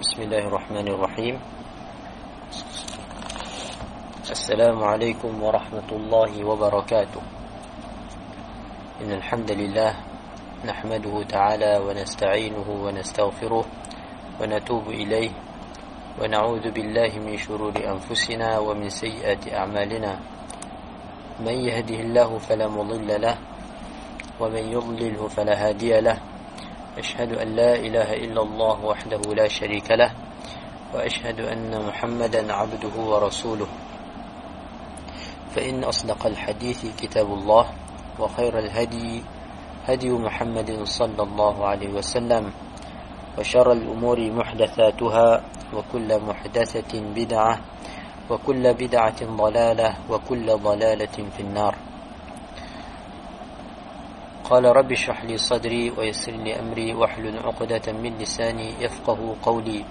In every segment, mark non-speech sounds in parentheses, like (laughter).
بسم الله الرحمن الرحيم السلام عليكم ورحمة الله وبركاته إن الحمد لله نحمده تعالى ونستعينه ونستغفره ونتوب إليه ونعوذ بالله من شرور أنفسنا ومن سيئات أعمالنا من يهده الله فلا مضل له ومن يضلله فلا هادي له أشهد أن لا إله إلا الله وحده لا شريك له وأشهد أن محمدا عبده ورسوله. فإن أصدق الحديث كتاب الله وخير الهدي هدي محمد صلى الله عليه وسلم وشر الأمور محدثاتها وكل محدثة بدعة وكل بدعة ضلالة وكل ضلالة في النار. قال رب اشرح لي صدري ويسر لي أمري واحلل عقدة من لساني يفقه قولي.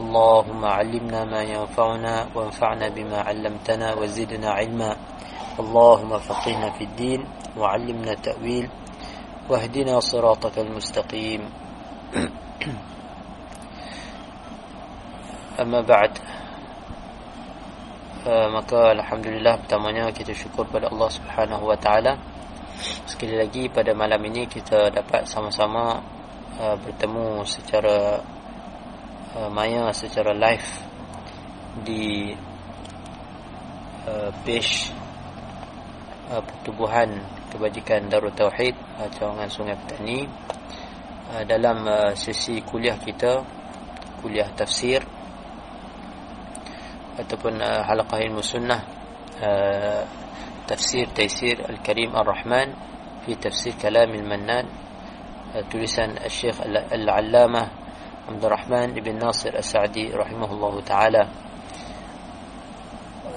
اللهم علمنا ما ينفعنا وانفعنا بما علمتنا وزدنا علما. اللهم فقهنا في الدين وعلمنا التأويل واهدنا صراطك المستقيم. (clears throat) أما بعد maka Alhamdulillah pertamanya kita syukur pada Allah Subhanahu Wa sekali lagi pada malam ini kita dapat sama-sama uh, bertemu secara uh, maya secara live di uh, page uh, pertubuhan kebajikan Darul Tauhid uh, Cawangan Sungai Petani. Uh, dalam uh, sesi kuliah kita kuliah tafsir ataupun uh, halaqah ilmu sunnah uh, tafsir taysir al-karim ar-rahman fi tafsir kalam al-mannan uh, tulisan al-syekh al-allamah Abdul Rahman ibn Nasir As-Sa'di rahimahullahu taala.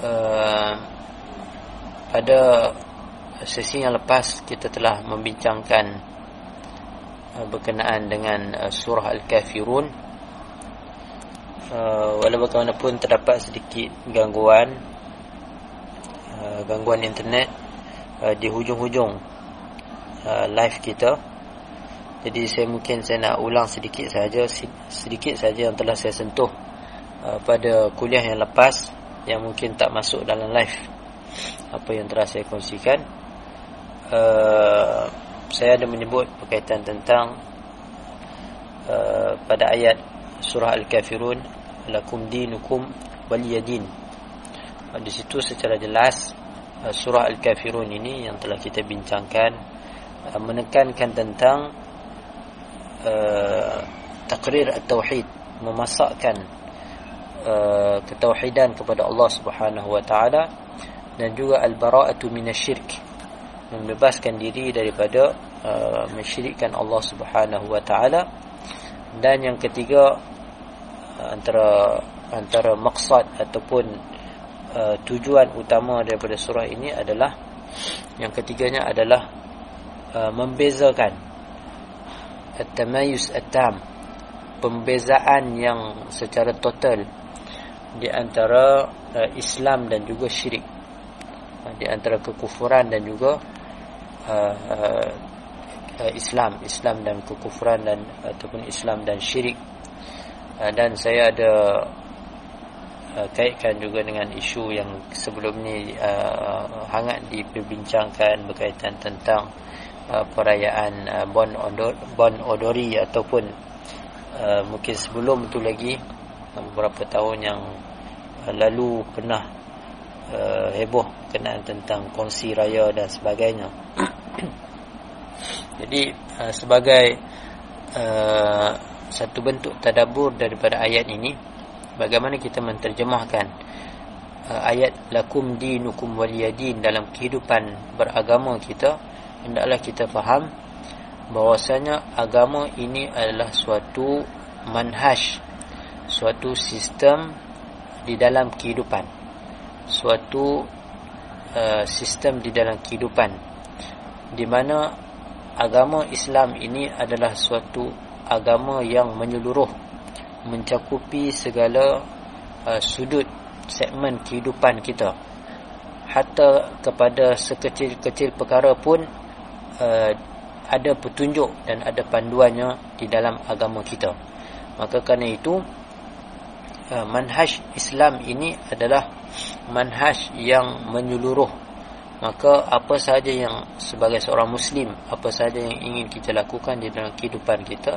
Uh, pada sesi yang lepas kita telah membincangkan uh, berkenaan dengan surah al-kafirun. Uh, walau bagaimanapun terdapat sedikit gangguan uh, gangguan internet uh, di hujung-hujung uh, live kita. Jadi saya mungkin saya nak ulang sedikit saja sedikit saja yang telah saya sentuh uh, pada kuliah yang lepas yang mungkin tak masuk dalam live. Apa yang telah saya kongsikan. Uh, saya ada menyebut berkaitan tentang uh, pada ayat surah Al-Kafirun lakum dinukum waliyadin di situ secara jelas uh, surah al-kafirun ini yang telah kita bincangkan uh, menekankan tentang uh, takrir at-tauhid memasakkan uh, ketauhidan kepada Allah Subhanahu wa taala dan juga al-bara'atu minasy-syirk membebaskan diri daripada uh, mensyirikkan Allah Subhanahu wa taala. Dan yang ketiga antara antara maksud ataupun uh, tujuan utama daripada surah ini adalah yang ketiganya adalah uh, membezakan at-tamayus at-tam pembezaan yang secara total di antara uh, Islam dan juga syirik. Uh, di antara kekufuran dan juga uh, uh, Islam Islam dan kekufuran dan ataupun Islam dan syirik. Ah, dan saya ada uh, kaitkan juga dengan isu yang sebelum ni uh, hangat diperbincangkan berkaitan tentang uh, perayaan uh, Bon Odor Bon Odori ataupun uh, mungkin sebelum tu lagi uh, beberapa tahun yang uh, lalu pernah uh, heboh kenaan tentang kongsi raya dan sebagainya. (coughs) Jadi uh, sebagai uh, satu bentuk tadabur daripada ayat ini bagaimana kita menterjemahkan uh, ayat lakum dinukum waliyadin dalam kehidupan beragama kita hendaklah kita faham bahwasanya agama ini adalah suatu manhaj suatu sistem di dalam kehidupan suatu uh, sistem di dalam kehidupan di mana agama Islam ini adalah suatu agama yang menyeluruh mencakupi segala uh, sudut segmen kehidupan kita. Hatta kepada sekecil-kecil perkara pun uh, ada petunjuk dan ada panduannya di dalam agama kita. Maka kerana itu uh, manhaj Islam ini adalah manhaj yang menyeluruh. Maka apa sahaja yang sebagai seorang muslim apa sahaja yang ingin kita lakukan di dalam kehidupan kita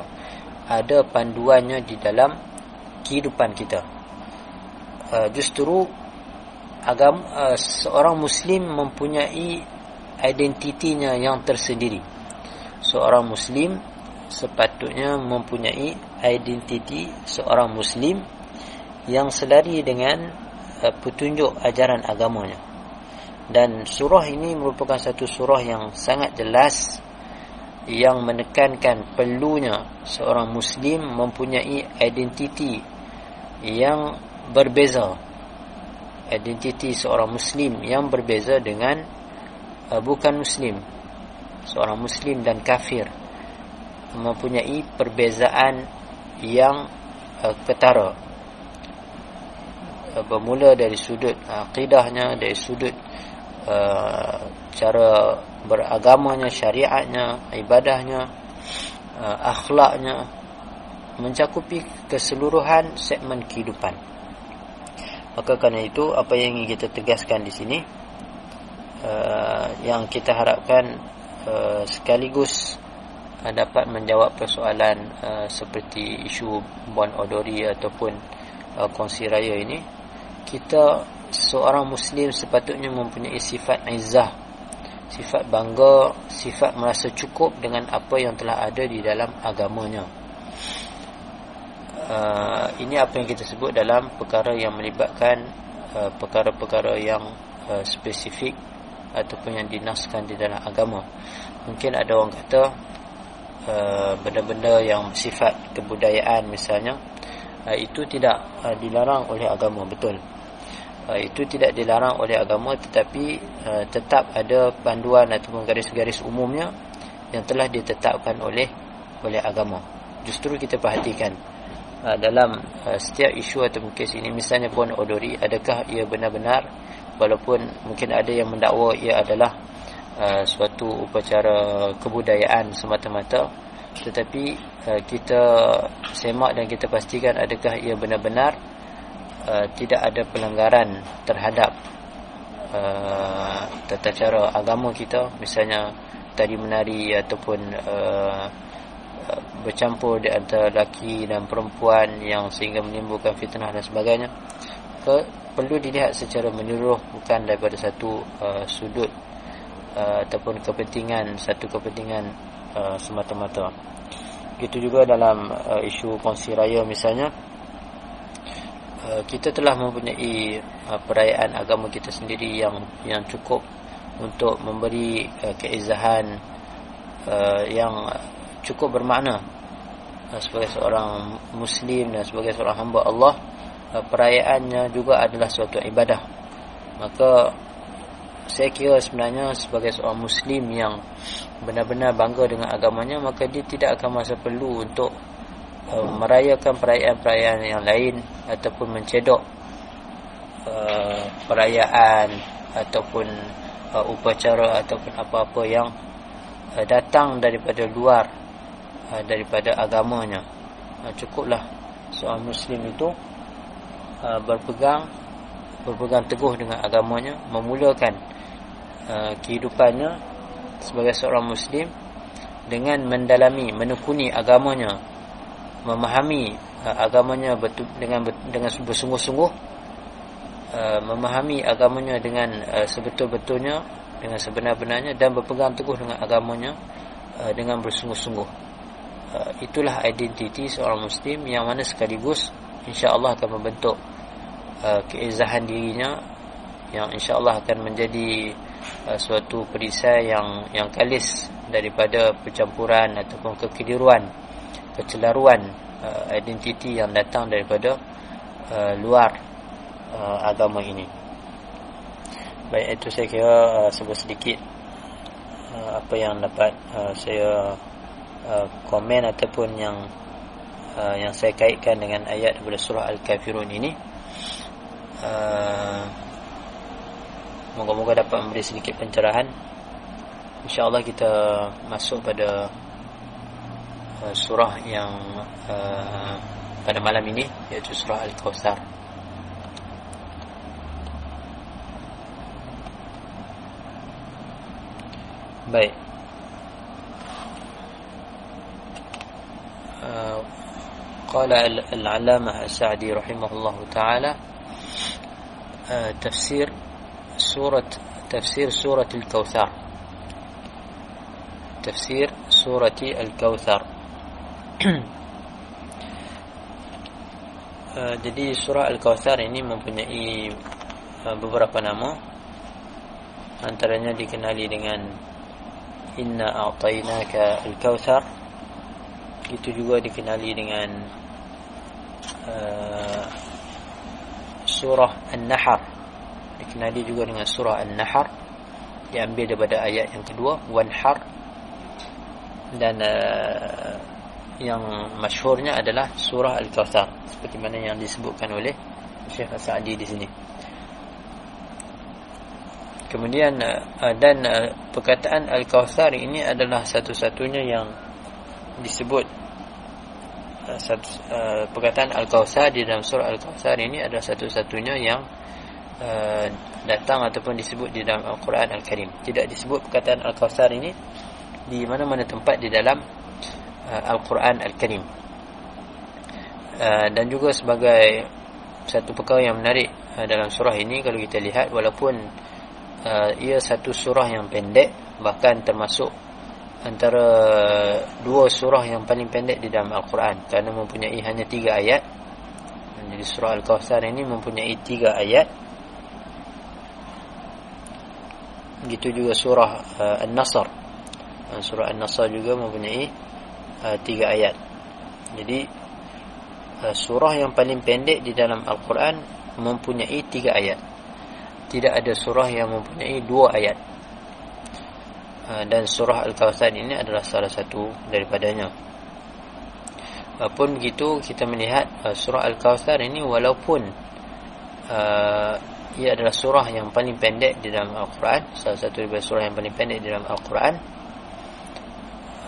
ada panduannya di dalam kehidupan kita. Uh, justru agama uh, seorang muslim mempunyai identitinya yang tersendiri. Seorang muslim sepatutnya mempunyai identiti seorang muslim yang selari dengan uh, petunjuk ajaran agamanya. Dan surah ini merupakan satu surah yang sangat jelas yang menekankan perlunya seorang muslim mempunyai identiti yang berbeza. Identiti seorang muslim yang berbeza dengan uh, bukan muslim seorang muslim dan kafir. Mempunyai perbezaan yang uh, ketara. Uh, bermula dari sudut aqidahnya dari sudut uh, cara beragamanya syariatnya ibadahnya uh, akhlaknya mencakupi keseluruhan segmen kehidupan. Maka kerana itu apa yang ingin kita tegaskan di sini uh, yang kita harapkan uh, sekaligus uh, dapat menjawab persoalan uh, seperti isu Bon Odori ataupun uh, kongsi raya ini kita seorang muslim sepatutnya mempunyai sifat izzah sifat bangga sifat merasa cukup dengan apa yang telah ada di dalam agamanya uh, ini apa yang kita sebut dalam perkara yang melibatkan uh, perkara-perkara uh, yang uh, spesifik ataupun yang dinaskan di dalam agama. Mungkin ada orang kata uh, benda-benda uh, yang sifat kebudayaan misalnya uh, itu tidak uh, dilarang oleh agama betul. Uh, itu tidak dilarang oleh agama tetapi uh, tetap ada panduan ataupun garis-garis umumnya yang telah ditetapkan oleh oleh agama. Justru kita perhatikan uh, dalam setiap isu atau kes ini misalnya pun odori adakah ia benar-benar walaupun mungkin ada yang mendakwa ia adalah suatu upacara kebudayaan semata-mata tetapi kita semak dan kita pastikan adakah ia benar-benar uh, tidak ada pelanggaran terhadap uh, tata cara agama kita. Misalnya tadi menari ataupun uh, bercampur di antara lelaki dan perempuan yang sehingga menimbulkan fitnah dan sebagainya. Ke, perlu dilihat secara menyeluruh bukan daripada satu uh, sudut uh, ataupun kepentingan satu kepentingan uh, semata-mata. Itu juga dalam uh, isu kongsi raya misalnya kita telah mempunyai uh, perayaan agama kita sendiri yang yang cukup untuk memberi uh, keizahan yang cukup bermakna sebagai seorang muslim dan sebagai seorang hamba Allah perayaannya juga adalah suatu ibadah. Maka saya kira sebenarnya sebagai seorang muslim yang benar-benar bangga dengan agamanya maka dia tidak akan masa perlu untuk uh, merayakan perayaan-perayaan yang lain ataupun mencedok uh, perayaan ataupun uh, upacara ataupun apa-apa yang uh, datang daripada luar uh, daripada agamanya. Uh, cukuplah seorang muslim itu uh, berpegang berpegang teguh dengan agamanya memulakan uh, kehidupannya sebagai seorang muslim dengan mendalami menekuni agamanya memahami uh, agamanya betul dengan dengan bersungguh-sungguh uh, memahami agamanya dengan uh, sebetul-betulnya dengan sebenar-benarnya dan berpegang teguh dengan agamanya dengan bersungguh-sungguh. Uh, itulah identiti seorang muslim yang mana sekaligus insya-Allah akan membentuk keizahan dirinya yang insya-Allah akan menjadi suatu perisai yang yang kalis daripada percampuran ataupun kekeliruan kecelaruan uh, identiti yang datang daripada uh, luar uh, agama ini. Baik itu saya kira uh, sebut sedikit uh, apa yang dapat uh, saya Uh, komen ataupun yang uh, yang saya kaitkan dengan ayat daripada surah Al-Kafirun ini. Uh, moga-moga dapat memberi sedikit pencerahan. Insyaallah kita masuk pada uh, surah yang uh, pada malam ini iaitu surah Al-Kawthar. Baik. قال العلامة السعدي رحمه الله تعالى تفسير سورة تفسير سورة الكوثر تفسير سورة الكوثر (clears throat) jadi surah Al-Kawthar ini mempunyai beberapa nama. Antaranya dikenali dengan Inna a'tainaka Al-Kawthar itu juga dikenali dengan uh, surah An-Nahr. Dikenali juga dengan surah An-Nahr. Diambil daripada ayat yang kedua Wanhar. Dan uh, yang masyhurnya adalah surah Al-Kautsar seperti mana yang disebutkan oleh Syekh As-Sa'di di sini. Kemudian uh, dan uh, perkataan Al-Kautsar ini adalah satu-satunya yang disebut satu, perkataan Al-Kautsar di dalam surah Al-Kautsar ini adalah satu-satunya yang datang ataupun disebut di dalam Al-Quran Al-Karim. Tidak disebut perkataan Al-Kautsar ini di mana-mana tempat di dalam Al-Quran Al-Karim. Uh, dan juga sebagai satu perkara yang menarik uh, dalam surah ini kalau kita lihat walaupun uh, ia satu surah yang pendek bahkan termasuk antara dua surah yang paling pendek di dalam Al-Quran kerana mempunyai hanya tiga ayat. Jadi surah Al-Kawthar ini mempunyai tiga ayat. Begitu juga surah uh, An-Nasr. Uh, surah An-Nasr juga mempunyai uh, tiga ayat. Jadi uh, surah yang paling pendek di dalam Al-Quran mempunyai tiga ayat. Tidak ada surah yang mempunyai dua ayat. Uh, dan surah Al-Kawthar ini adalah salah satu daripadanya. Walaupun begitu kita melihat surah Al-Kawthar ini walaupun ia adalah surah yang paling pendek di dalam Al-Quran salah satu daripada surah yang paling pendek di dalam Al-Quran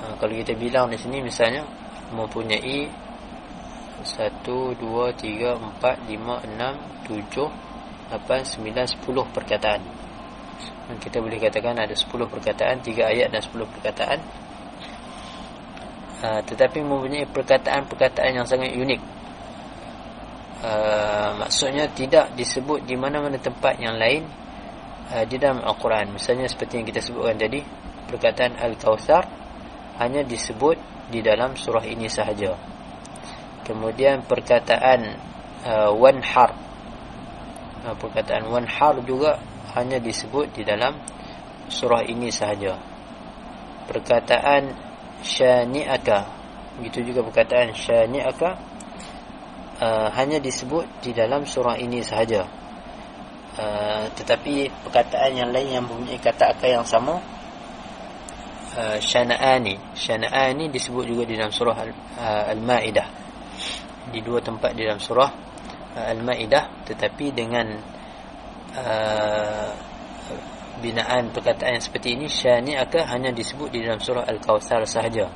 uh, kalau kita bilang di sini misalnya mempunyai 1 2 3 4 5 6 7 8 9 10 perkataan. Dan kita boleh katakan ada 10 perkataan 3 ayat dan 10 perkataan. Uh, tetapi mempunyai perkataan-perkataan yang sangat unik. Uh, maksudnya tidak disebut di mana-mana tempat yang lain uh, di dalam Al-Quran. Misalnya seperti yang kita sebutkan tadi perkataan Al-Kawthar hanya disebut di dalam surah ini sahaja. Kemudian perkataan uh, Wanhar. Uh, perkataan Wanhar juga hanya disebut di dalam surah ini sahaja. Perkataan Syani'aka. Begitu juga perkataan Syani'aka uh, hanya disebut di dalam surah ini sahaja. Uh, tetapi perkataan yang lain yang mempunyai kata akal yang sama uh, Syana'ani. Syana'ani disebut juga di dalam surah uh, Al-Ma'idah. Di dua tempat di dalam surah uh, Al-Ma'idah Tetapi dengan uh, Binaan perkataan yang seperti ini Syani'aka hanya disebut di dalam surah Al-Kawthar sahaja.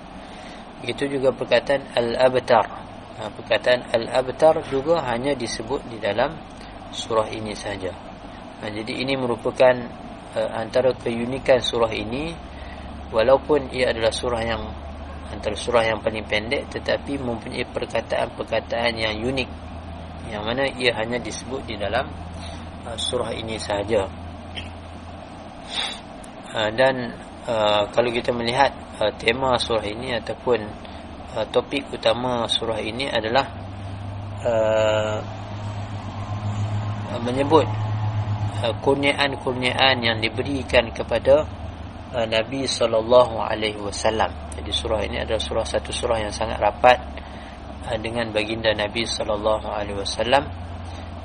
Begitu juga perkataan Al-Abtar. Ha, perkataan al-abtar juga hanya disebut di dalam surah ini saja. Ha, jadi ini merupakan uh, antara keunikan surah ini walaupun ia adalah surah yang antara surah yang paling pendek tetapi mempunyai perkataan-perkataan yang unik yang mana ia hanya disebut di dalam uh, surah ini saja. Uh, dan uh, kalau kita melihat tema surah ini ataupun topik utama surah ini adalah menyebut kurniaan-kurniaan yang diberikan kepada uh, Nabi sallallahu alaihi wasallam. Jadi surah ini adalah surah satu surah yang sangat rapat uh, dengan baginda Nabi sallallahu alaihi wasallam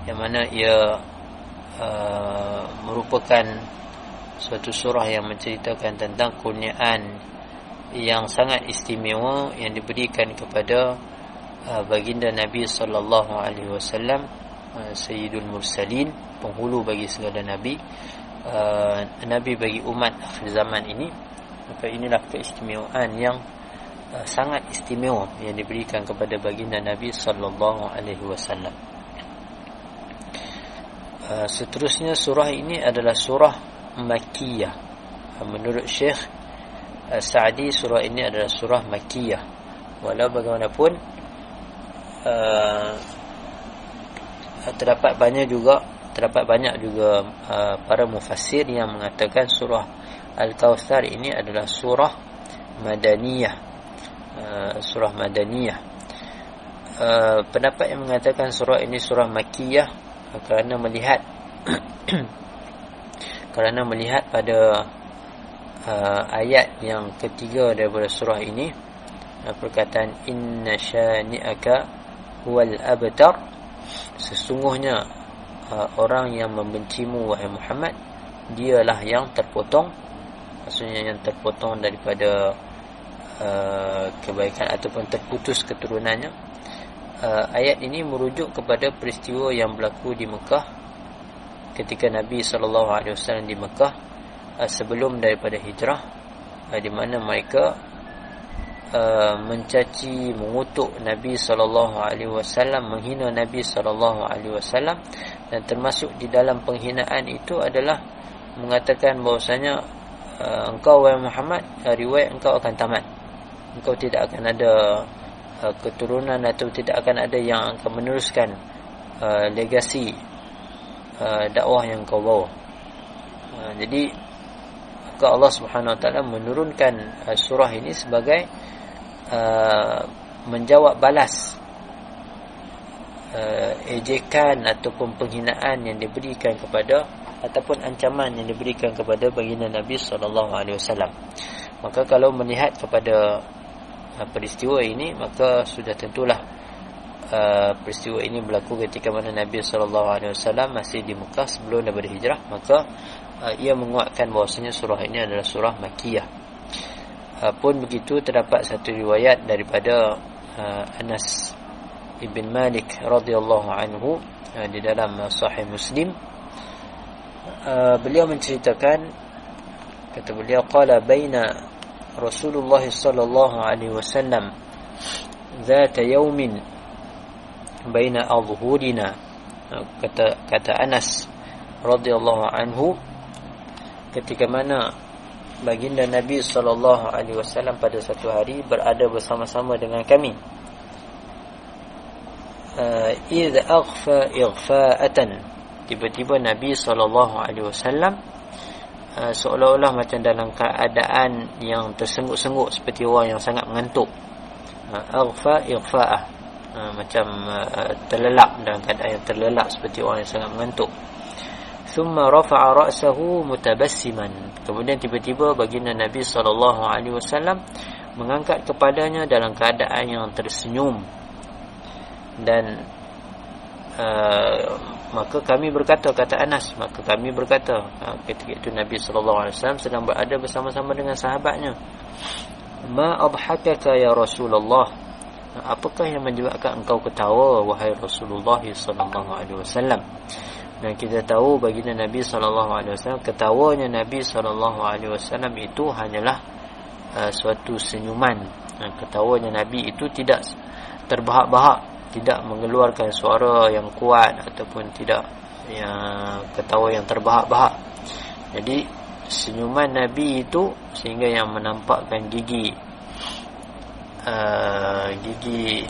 yang mana ia uh, merupakan suatu surah yang menceritakan tentang kurniaan yang sangat istimewa yang diberikan kepada uh, baginda Nabi sallallahu alaihi wasallam uh, sayyidul mursalin penghulu bagi segala nabi uh, nabi bagi umat akhir zaman ini maka inilah keistimewaan yang uh, sangat istimewa yang diberikan kepada baginda Nabi sallallahu alaihi wasallam. Uh, seterusnya surah ini adalah surah Makkiyah. Uh, menurut Syekh uh, Sa'di surah ini adalah surah Makkiyah. Walau bagaimanapun uh, terdapat banyak juga terdapat banyak juga uh, para mufassir yang mengatakan surah Al-Kautsar ini adalah surah Madaniyah. Uh, surah Madaniyah. Uh, pendapat yang mengatakan surah ini surah Makkiyah kerana melihat (coughs) kerana melihat pada uh, ayat yang ketiga daripada surah ini uh, perkataan inna syani'aka huwal abtar sesungguhnya uh, orang yang membencimu wahai Muhammad dialah yang terpotong. Maksudnya yang terpotong daripada uh, kebaikan ataupun terputus keturunannya. Uh, ayat ini merujuk kepada peristiwa yang berlaku di Mekah. Ketika Nabi sallallahu alaihi wasallam di Mekah uh, sebelum daripada hijrah uh, di mana mereka uh, mencaci mengutuk Nabi sallallahu alaihi wasallam menghina Nabi sallallahu alaihi wasallam dan termasuk di dalam penghinaan itu adalah mengatakan bahwasanya uh, engkau wahai Muhammad uh, riwayat engkau akan tamat engkau tidak akan ada Uh, keturunan atau tidak akan ada yang akan meneruskan uh, legasi uh, dakwah yang kau bawa. Uh, jadi Allah Subhanahu Wa Taala menurunkan uh, surah ini sebagai uh, menjawab balas uh, ejekan ataupun penghinaan yang diberikan kepada ataupun ancaman yang diberikan kepada baginda Nabi sallallahu alaihi wasallam. Maka kalau melihat kepada uh, peristiwa ini maka sudah tentulah uh, peristiwa ini berlaku ketika mana Nabi sallallahu alaihi wasallam masih di Mekah sebelum daripada hijrah maka uh, ia menguatkan bahawasanya surah ini adalah surah Makkiyah. Uh, pun begitu terdapat satu riwayat daripada uh, Anas ibn Malik radhiyallahu anhu uh, di dalam uh, sahih Muslim uh, beliau menceritakan kata beliau qala baina رسول الله صلى الله عليه وسلم ذات يوم بين أظهرنا kata kata Anas radhiyallahu anhu ketika mana baginda Nabi sallallahu alaihi wasallam pada satu hari berada bersama-sama dengan kami uh, id aghfa ighfa'atan tiba-tiba Nabi sallallahu alaihi wasallam Uh, seolah-olah macam dalam keadaan yang tersengut-sengut seperti orang yang sangat mengantuk. Uh, aghfa ighfa'ah. Uh, macam uh, terlelap dalam keadaan yang terlelap seperti orang yang sangat mengantuk. Thumma rafa'a ra'sahu mutabassiman. Kemudian tiba-tiba baginda Nabi sallallahu alaihi wasallam mengangkat kepadanya dalam keadaan yang tersenyum. Dan uh, maka kami berkata kata Anas maka kami berkata ha, ketika itu Nabi sallallahu alaihi wasallam sedang berada bersama-sama dengan sahabatnya. Ma adhakaka ya Rasulullah? Apakah yang menyebabkan engkau ketawa wahai Rasulullah sallallahu alaihi wasallam dan kita tahu baginda Nabi wasallam ketawanya Nabi wasallam itu hanyalah uh, suatu senyuman uh, ketawanya Nabi itu tidak terbahak-bahak tidak mengeluarkan suara yang kuat ataupun tidak yang ketawa yang terbahak-bahak. Jadi senyuman Nabi itu sehingga yang menampakkan gigi uh, gigi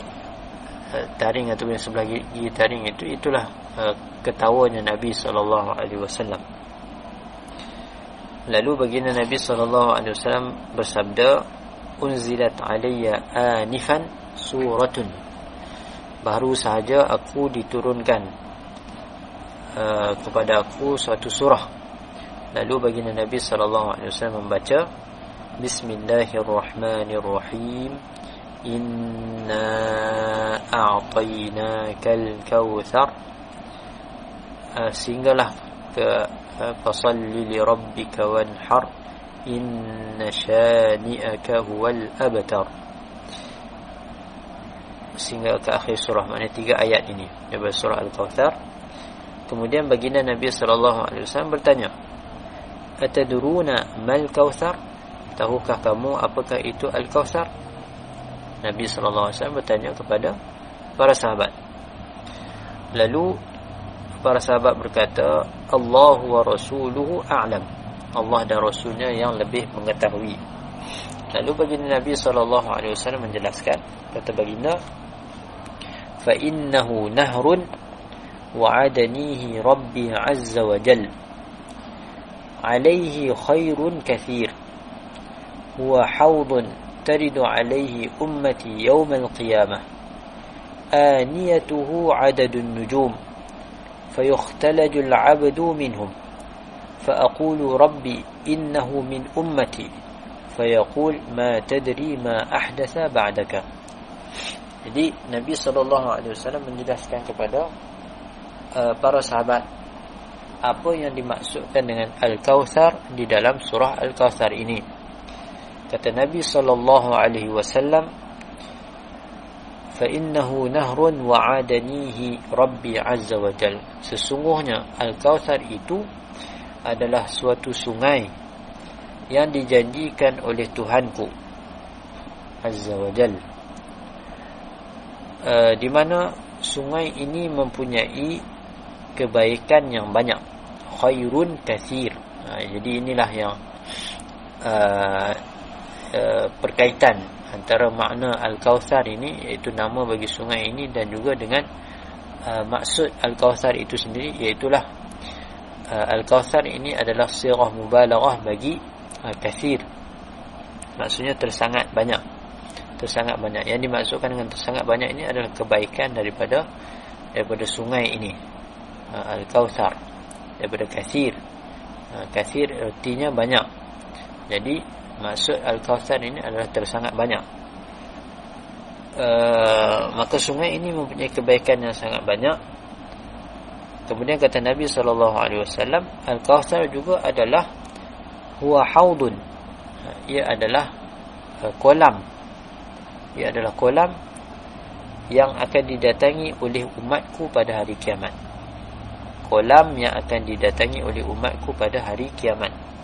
uh, taring atau yang sebelah gigi taring itu itulah uh, ketawanya Nabi sallallahu alaihi wasallam. Lalu baginda Nabi sallallahu alaihi wasallam bersabda unzilat alayya anifan suratun. Baru sahaja aku diturunkan uh, kepada aku suatu surah. Lalu baginda Nabi sallallahu alaihi wasallam membaca Bismillahirrahmanirrahim. Inna a'tainakal kautsar uh, sehinggalah ke uh, fasalli li rabbika wanhar inna shani'aka huwal abtar. Sehingga ke akhir surah maknanya tiga ayat ini. Daripada surah Al-Kawthar kemudian baginda Nabi SAW bertanya ataduruna mal kawthar tahukah kamu apakah itu Al-Kawthar Nabi sallallahu alaihi wasallam bertanya kepada para sahabat. Lalu para sahabat berkata, Allah wa rasuluhu a'lam. Allah dan rasulnya yang lebih mengetahui. Lalu baginda Nabi sallallahu alaihi wasallam menjelaskan, kata baginda, fa innahu nahrun wa'adanihi rabbi azza wa jal. Alaihi khairun kathir. Huwa hawdun taridu alaihi ummati yawmal qiyamah. Aniyatuhu adadun nujum. فيختلج العبد منهم فأقول ربي إنه من أمتي فيقول ما تدري ما أحدث بعدك Jadi Nabi SAW menjelaskan kepada uh, para sahabat apa yang dimaksudkan dengan Al-Kawthar di dalam surah Al-Kawthar ini. Kata Nabi SAW, فإنه نهر وعادنيه ربي عز وجل sesungguhnya al-kautsar itu adalah suatu sungai yang dijanjikan oleh Tuhanku azza wajal uh, di mana sungai ini mempunyai kebaikan yang banyak khairun kathir uh, jadi inilah yang uh, uh, perkaitan antara makna Al-Kawthar ini iaitu nama bagi sungai ini dan juga dengan uh, maksud Al-Kawthar itu sendiri iaitulah uh, Al-Kawthar ini adalah sirah mubalaghah bagi uh, kathir maksudnya tersangat banyak. Tersangat banyak. Yang dimaksudkan dengan tersangat banyak ini adalah kebaikan daripada daripada sungai ini. Uh, Al-Kawthar. Daripada kathir uh, kathir artinya banyak. Jadi maksud Al-Kawthar ini adalah tersangat banyak. Uh, maka sungai ini mempunyai kebaikan yang sangat banyak. Kemudian kata Nabi SAW Al-Kawthar juga adalah huwa haudun. Ia adalah uh, kolam. Ia adalah kolam yang akan didatangi oleh umatku pada hari kiamat. Kolam yang akan didatangi oleh umatku pada hari kiamat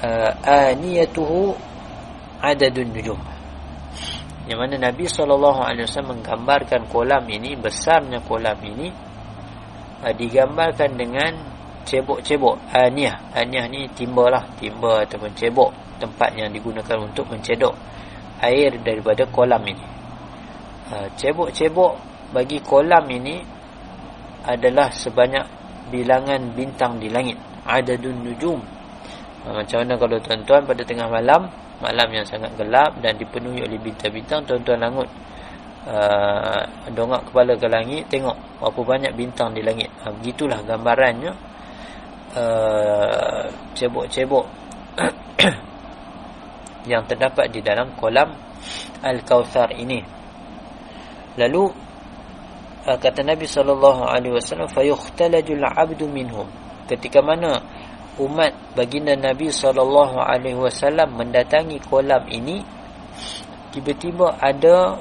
uh, aniyatuhu adadun nujum. Yang mana Nabi SAW menggambarkan kolam ini besarnya kolam ini uh, digambarkan dengan cebok-cebok aniyah. Aniyah ni timba lah timba ataupun cebok tempat yang digunakan untuk mencedok air daripada kolam ini. Uh, cebok-cebok bagi kolam ini adalah sebanyak bilangan bintang di langit. Adadun nujum Ha, macam mana kalau tuan-tuan pada tengah malam Malam yang sangat gelap dan dipenuhi oleh bintang-bintang Tuan-tuan langut uh, Dongak kepala ke langit Tengok berapa banyak bintang di langit. Uh, Begitulah gambarannya. Cebok-cebok (coughs) Yang terdapat di dalam kolam Al-Kawthar ini. Lalu uh, Kata Nabi SAW Fayukhtalajul abdu minhum. Ketika mana umat baginda Nabi wasallam mendatangi kolam ini tiba-tiba ada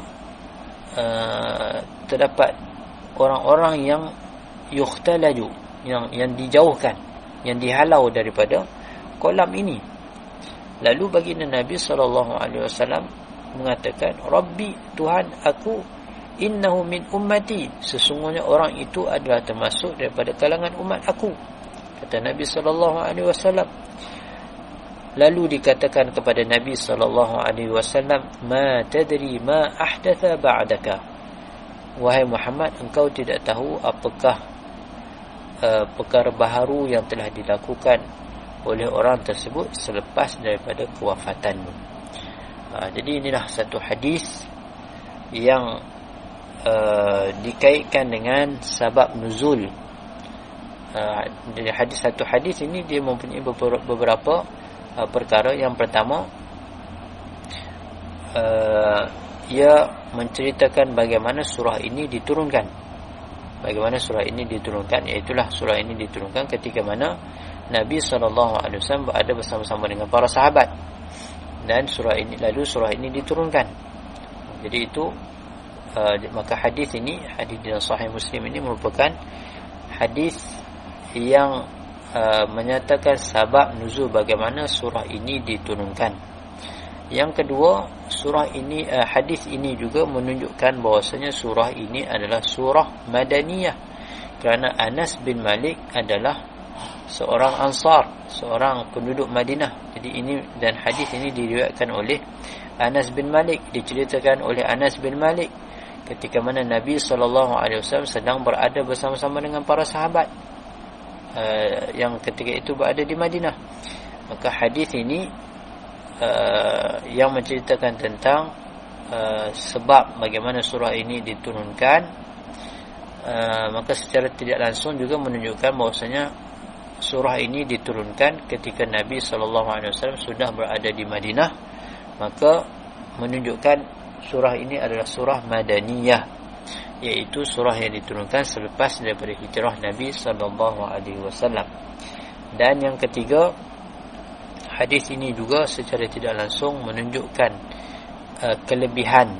uh, terdapat orang-orang yang yukhtalaju yang yang dijauhkan yang dihalau daripada kolam ini. Lalu baginda Nabi wasallam mengatakan rabbi tuhan aku innahu min ummati. Sesungguhnya orang itu adalah termasuk daripada kalangan umat aku kata Nabi sallallahu alaihi wasallam. Lalu dikatakan kepada Nabi sallallahu alaihi wasallam ma tadri ma ahdatha ba'daka. Wahai Muhammad engkau tidak tahu apakah uh, perkara baharu yang telah dilakukan oleh orang tersebut selepas daripada kewafatanmu. Uh, jadi inilah satu hadis yang uh, dikaitkan dengan sebab nuzul Uh, dari hadis satu hadis ini dia mempunyai beberapa uh, perkara. Yang pertama uh, ia menceritakan bagaimana surah ini diturunkan. Bagaimana surah ini diturunkan? Iaitulah surah ini diturunkan ketika mana Nabi SAW berada bersama-sama dengan para sahabat. Dan surah ini lalu surah ini diturunkan. Jadi itu uh, maka hadis ini hadis dalam sahih muslim ini merupakan hadis yang uh, menyatakan sebab nuzul bagaimana surah ini diturunkan. Yang kedua, surah ini uh, hadis ini juga menunjukkan bahawasanya surah ini adalah surah Madaniyah. Kerana Anas bin Malik adalah seorang Ansar, seorang penduduk Madinah. Jadi ini dan hadis ini diriwayatkan oleh Anas bin Malik, diceritakan oleh Anas bin Malik ketika mana Nabi wasallam sedang berada bersama-sama dengan para sahabat uh, yang ketika itu berada di Madinah. Maka hadis ini Uh, yang menceritakan tentang uh, sebab bagaimana surah ini diturunkan. Uh, maka secara tidak langsung juga menunjukkan bahawasanya surah ini diturunkan ketika Nabi SAW sudah berada di Madinah. Maka menunjukkan surah ini adalah surah Madaniyah iaitu surah yang diturunkan selepas daripada hijrah Nabi SAW dan yang ketiga hadis ini juga secara tidak langsung menunjukkan uh, kelebihan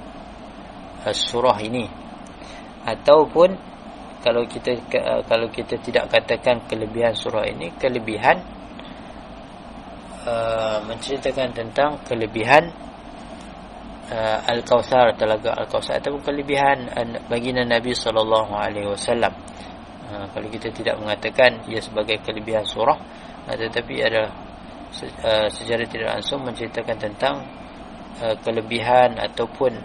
uh, surah ini. Ataupun kalau kita uh, kalau kita tidak katakan kelebihan surah ini kelebihan uh, menceritakan tentang kelebihan uh, al-kautsar telaga al-kautsar ataupun kelebihan uh, baginda Nabi alaihi wasallam kalau kita tidak mengatakan ia sebagai kelebihan surah tetapi adalah uh, secara tidak langsung menceritakan tentang uh, kelebihan ataupun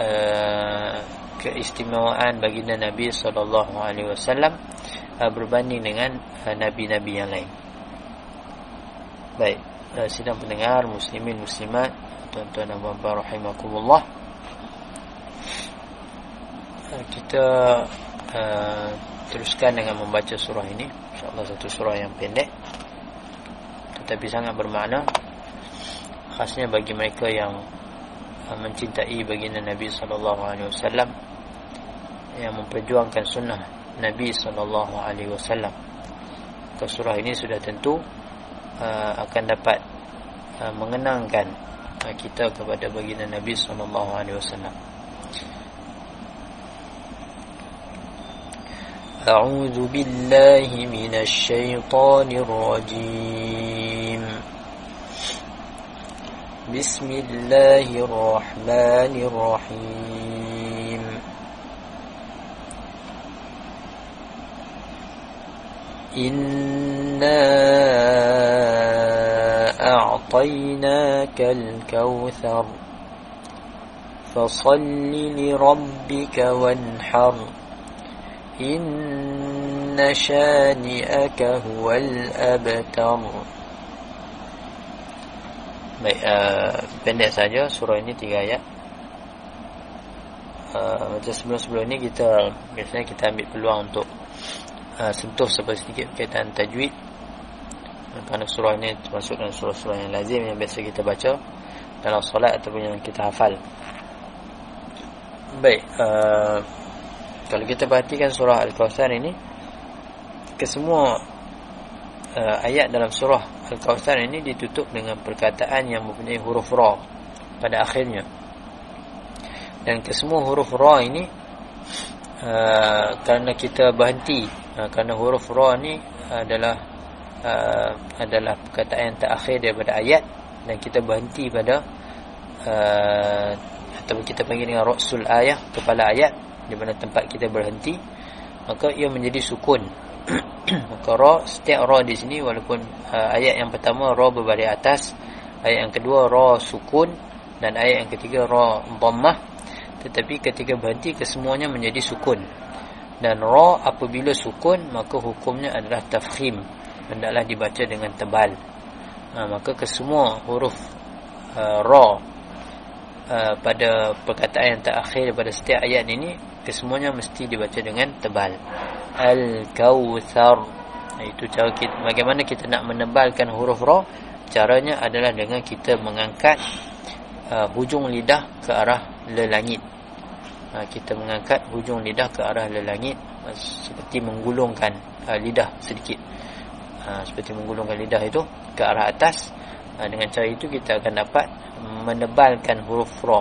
uh, keistimewaan baginda Nabi alaihi wasallam berbanding dengan nabi-nabi yang lain. Baik, uh, sidang pendengar muslimin muslimat, tuan-tuan dan puan-puan rahimakumullah. Uh, kita uh, teruskan dengan membaca surah ini. Insya-Allah satu surah yang pendek tapi sangat bermakna khasnya bagi mereka yang uh, mencintai baginda Nabi sallallahu alaihi wasallam yang memperjuangkan sunnah Nabi sallallahu alaihi wasallam. Surah ini sudah tentu uh, akan dapat uh, mengenangkan kita kepada baginda Nabi sallallahu alaihi wasallam. أعوذ بالله من الشيطان الرجيم بسم الله الرحمن الرحيم إنا أعطيناك الكوثر فصل لربك وانحر Inna shani'aka huwal abtar Baik, uh, pendek saja surah ini tiga ayat uh, Macam sebelum-sebelum ini kita Biasanya kita ambil peluang untuk uh, Sentuh seperti sedikit berkaitan tajwid Kerana surah ini termasuk dalam surah-surah yang lazim Yang biasa kita baca Dalam solat ataupun yang kita hafal. Baik, uh, kalau kita perhatikan surah Al-Kawthar ini kesemua uh, ayat dalam surah Al-Kawthar ini ditutup dengan perkataan yang mempunyai huruf ra pada akhirnya. Dan kesemua huruf ra ini uh, kerana kita berhenti uh, kerana huruf ra ini adalah uh, adalah perkataan yang terakhir daripada ayat dan kita berhenti pada uh, ataupun kita panggil dengan rasul ayat kepala ayat di mana tempat kita berhenti maka ia menjadi sukun. (coughs) Maka ra setiap ra di sini walaupun uh, ayat yang pertama ra berbaris atas ayat yang kedua ra sukun dan ayat yang ketiga ra dhammah tetapi ketika berhenti kesemuanya menjadi sukun. Dan ra apabila sukun maka hukumnya adalah tafkhim hendaklah dibaca dengan tebal. Ha, maka kesemua huruf uh, ra uh, pada perkataan yang terakhir pada setiap ayat ini kesemuanya mesti dibaca dengan tebal. Al-kautsar itu cara kita bagaimana kita nak menebalkan huruf ra? Caranya adalah dengan kita mengangkat uh, hujung lidah ke arah lelangit. Uh, kita mengangkat hujung lidah ke arah lelangit uh, seperti menggulungkan uh, lidah sedikit uh, seperti menggulungkan lidah itu ke arah atas uh, dengan cara itu kita akan dapat menebalkan huruf ra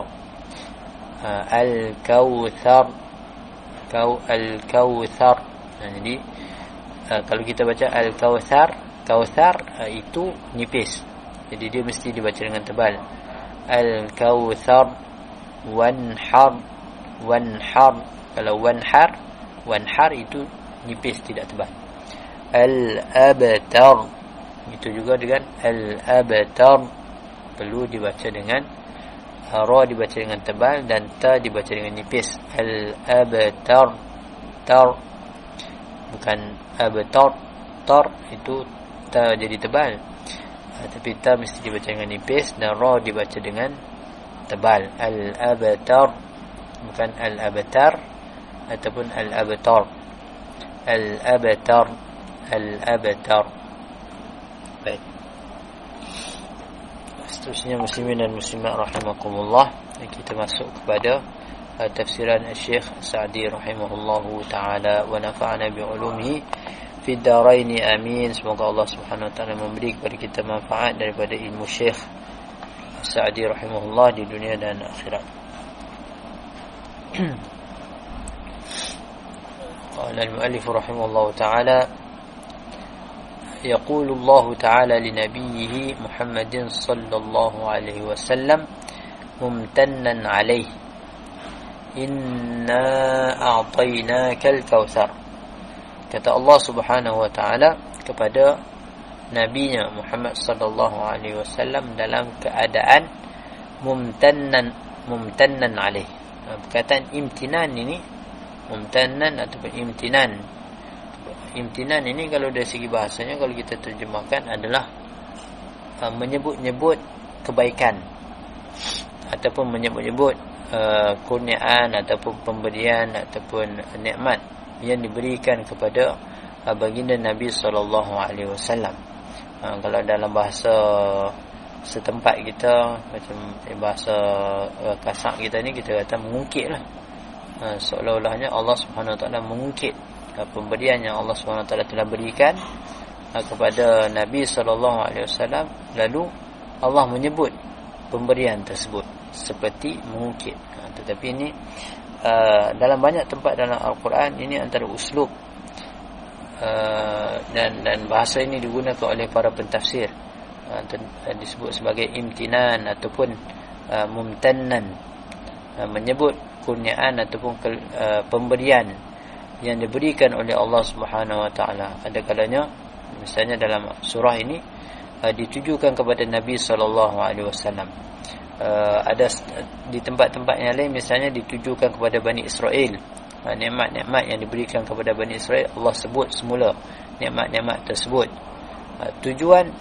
uh, al-kautsar kau al-kautsar. Nah, jadi uh, kalau kita baca al-kautsar, kautsar uh, itu nipis. Jadi dia mesti dibaca dengan tebal. al-kautsar wanhar wanhar kalau wanhar wanhar itu nipis tidak tebal al-abtar. Itu juga dengan al-abtar. Perlu dibaca dengan ra dibaca dengan tebal dan ta dibaca dengan nipis. Al-abtar. Tar. Bukan abtar. Tar itu ta jadi tebal. Ha, tapi ta mesti dibaca dengan nipis dan ra dibaca dengan tebal. Al-abtar. Bukan al-abtar ataupun al-abtar. Al-abtar al-abtar baik seterusnya muslimin dan muslimat rahimakumullah kita masuk kepada uh, tafsiran Syekh Sa'di rahimahullahu taala wa nafa'ana bi ulumihi fi darain amin semoga Allah Subhanahu wa taala memberi kepada kita manfaat daripada ilmu Syekh Sa'di rahimahullah di dunia dan akhirat قال المؤلف رحمه الله تعالى يقول الله تعالى لنبيه محمد صلى الله عليه وسلم ممتنا عليه إنا أعطيناك الكوثر kata Allah Subhanahu wa taala kepada nabinya Muhammad sallallahu alaihi wasallam dalam keadaan mumtannan mumtannan alaih perkataan imtinan ini mumtannan ataupun imtinan imtinan ini kalau dari segi bahasanya kalau kita terjemahkan adalah uh, menyebut-nyebut kebaikan ataupun menyebut-nyebut uh, kurniaan ataupun pemberian ataupun nikmat yang diberikan kepada uh, baginda Nabi sallallahu alaihi wasallam. Uh, kalau dalam bahasa setempat kita macam bahasa uh, kasar kita ni kita kata mengungkitlah. Uh, seolah-olahnya Allah Subhanahu taala mengungkit pemberian yang Allah SWT telah berikan uh, kepada Nabi SAW lalu Allah menyebut pemberian tersebut seperti mengukit uh, tetapi ini uh, dalam banyak tempat dalam Al-Quran ini antara uslub dan dan bahasa ini digunakan oleh para pentafsir. Uh, disebut sebagai imtinan ataupun mumtannan uh, menyebut kurniaan ataupun pemberian yang diberikan oleh Allah Subhanahu Wa Taala. Ada kalanya misalnya dalam surah ini uh, ditujukan kepada Nabi sallallahu alaihi wasallam. Uh, ada di tempat-tempat yang lain misalnya ditujukan kepada Bani Israel. Uh, nikmat-nikmat yang diberikan kepada Bani Israel Allah sebut semula nikmat-nikmat tersebut. Uh, tujuan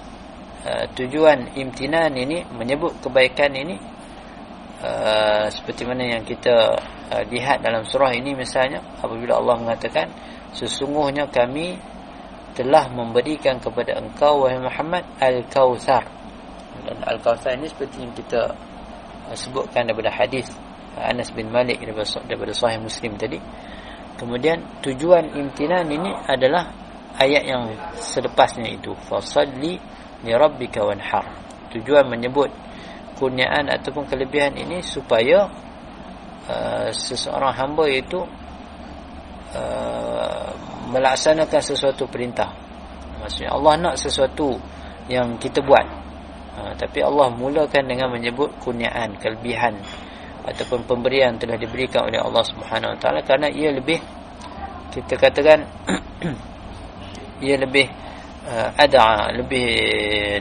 tujuan imtinan ini menyebut kebaikan ini seperti mana yang kita uh, lihat dalam surah ini misalnya apabila Allah mengatakan sesungguhnya kami telah memberikan kepada engkau wahai Muhammad al-kautsar dan al-kautsar ini seperti yang kita uh, sebutkan daripada hadis uh, Anas bin Malik daripada sahih Muslim tadi. Kemudian tujuan imtinan ini adalah ayat yang selepasnya itu. Fasalli li rabbika wanhar. Tujuan menyebut kurniaan ataupun kelebihan ini supaya Uh, seseorang hamba itu uh, melaksanakan sesuatu perintah. Maksudnya Allah nak sesuatu yang kita buat. Uh, tapi Allah mulakan dengan menyebut kurniaan, kelebihan ataupun pemberian telah diberikan oleh Allah Subhanahu Wa Taala kerana ia lebih kita katakan (clears throat) ia lebih uh, ada lebih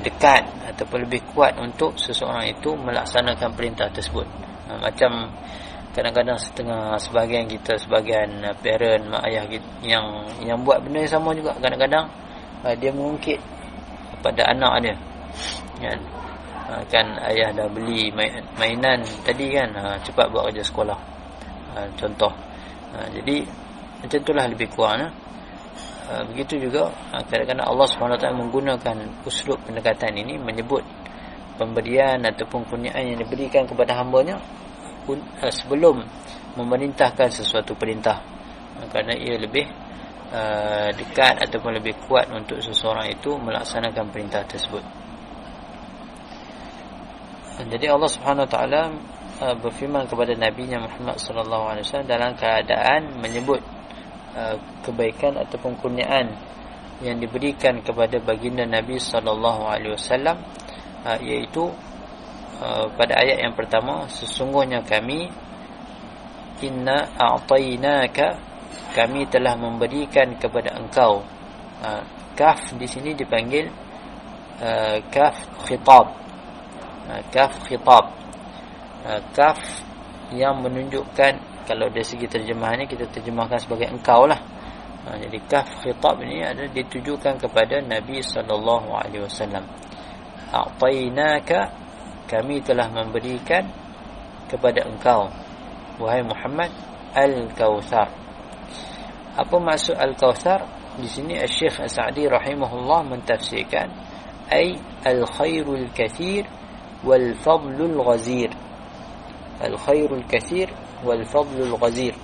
dekat ataupun lebih kuat untuk seseorang itu melaksanakan perintah tersebut. Uh, macam kadang-kadang setengah sebahagian kita sebahagian uh, parent mak ayah kita, yang yang buat benda yang sama juga. Kadang-kadang uh, dia mengungkit pada anak dia. Kan? Uh, kan ayah dah beli main, mainan tadi kan uh, cepat buat kerja sekolah. Uh, contoh. Uh, jadi macam itulah lebih kurang. Uh, begitu juga uh, kadang-kadang Allah SWT menggunakan uslub pendekatan ini menyebut pemberian ataupun kurniaan yang diberikan kepada hambanya pun uh, sebelum memerintahkan sesuatu perintah. Uh, kerana ia lebih uh, dekat ataupun lebih kuat untuk seseorang itu melaksanakan perintah tersebut. Jadi Allah Subhanahu Wa Taala uh, berfirman kepada Nabi Muhammad Sallallahu Alaihi Wasallam dalam keadaan menyebut kebaikan ataupun kurniaan yang diberikan kepada baginda Nabi Sallallahu Alaihi Wasallam iaitu uh, pada ayat yang pertama sesungguhnya kami inna a'tainaka kami telah memberikan kepada engkau. Uh, kaf di sini dipanggil uh, kaf khitab. Uh, kaf khitab. Uh, kaf yang menunjukkan kalau dari segi terjemahannya kita terjemahkan sebagai engkau lah. Ha, jadi kaf khitab ini adalah ditujukan kepada Nabi sallallahu alaihi wasallam. A'tainaka kami telah memberikan kepada engkau wahai Muhammad al-kautsar apa maksud al-kautsar di sini Syekh Sa'di rahimahullah mentafsirkan ai al-khairul katsir wal fadlul ghazir. Al-khairul katsir wal fadlul ghazir.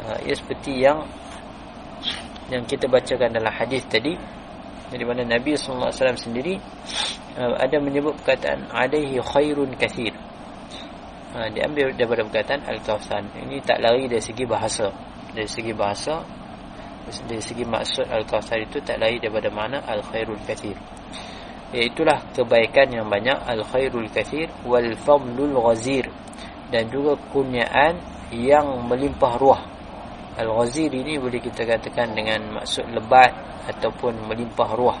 Ha, ia seperti yang yang kita bacakan dalam hadis tadi dari mana Nabi wasallam sendiri uh, ada menyebut perkataan alaihi khairun kathir. Uh, diambil daripada perkataan al-kautsar. Ini tak lari dari segi bahasa. Dari segi bahasa dari segi maksud al-kautsar itu tak lari daripada mana al-khairul kathir. Iaitulah kebaikan yang banyak al-khairul kathir wal fadlul ghazir dan juga kurniaan yang melimpah ruah Al-Ghazir ini boleh kita katakan dengan maksud lebat ataupun melimpah ruah.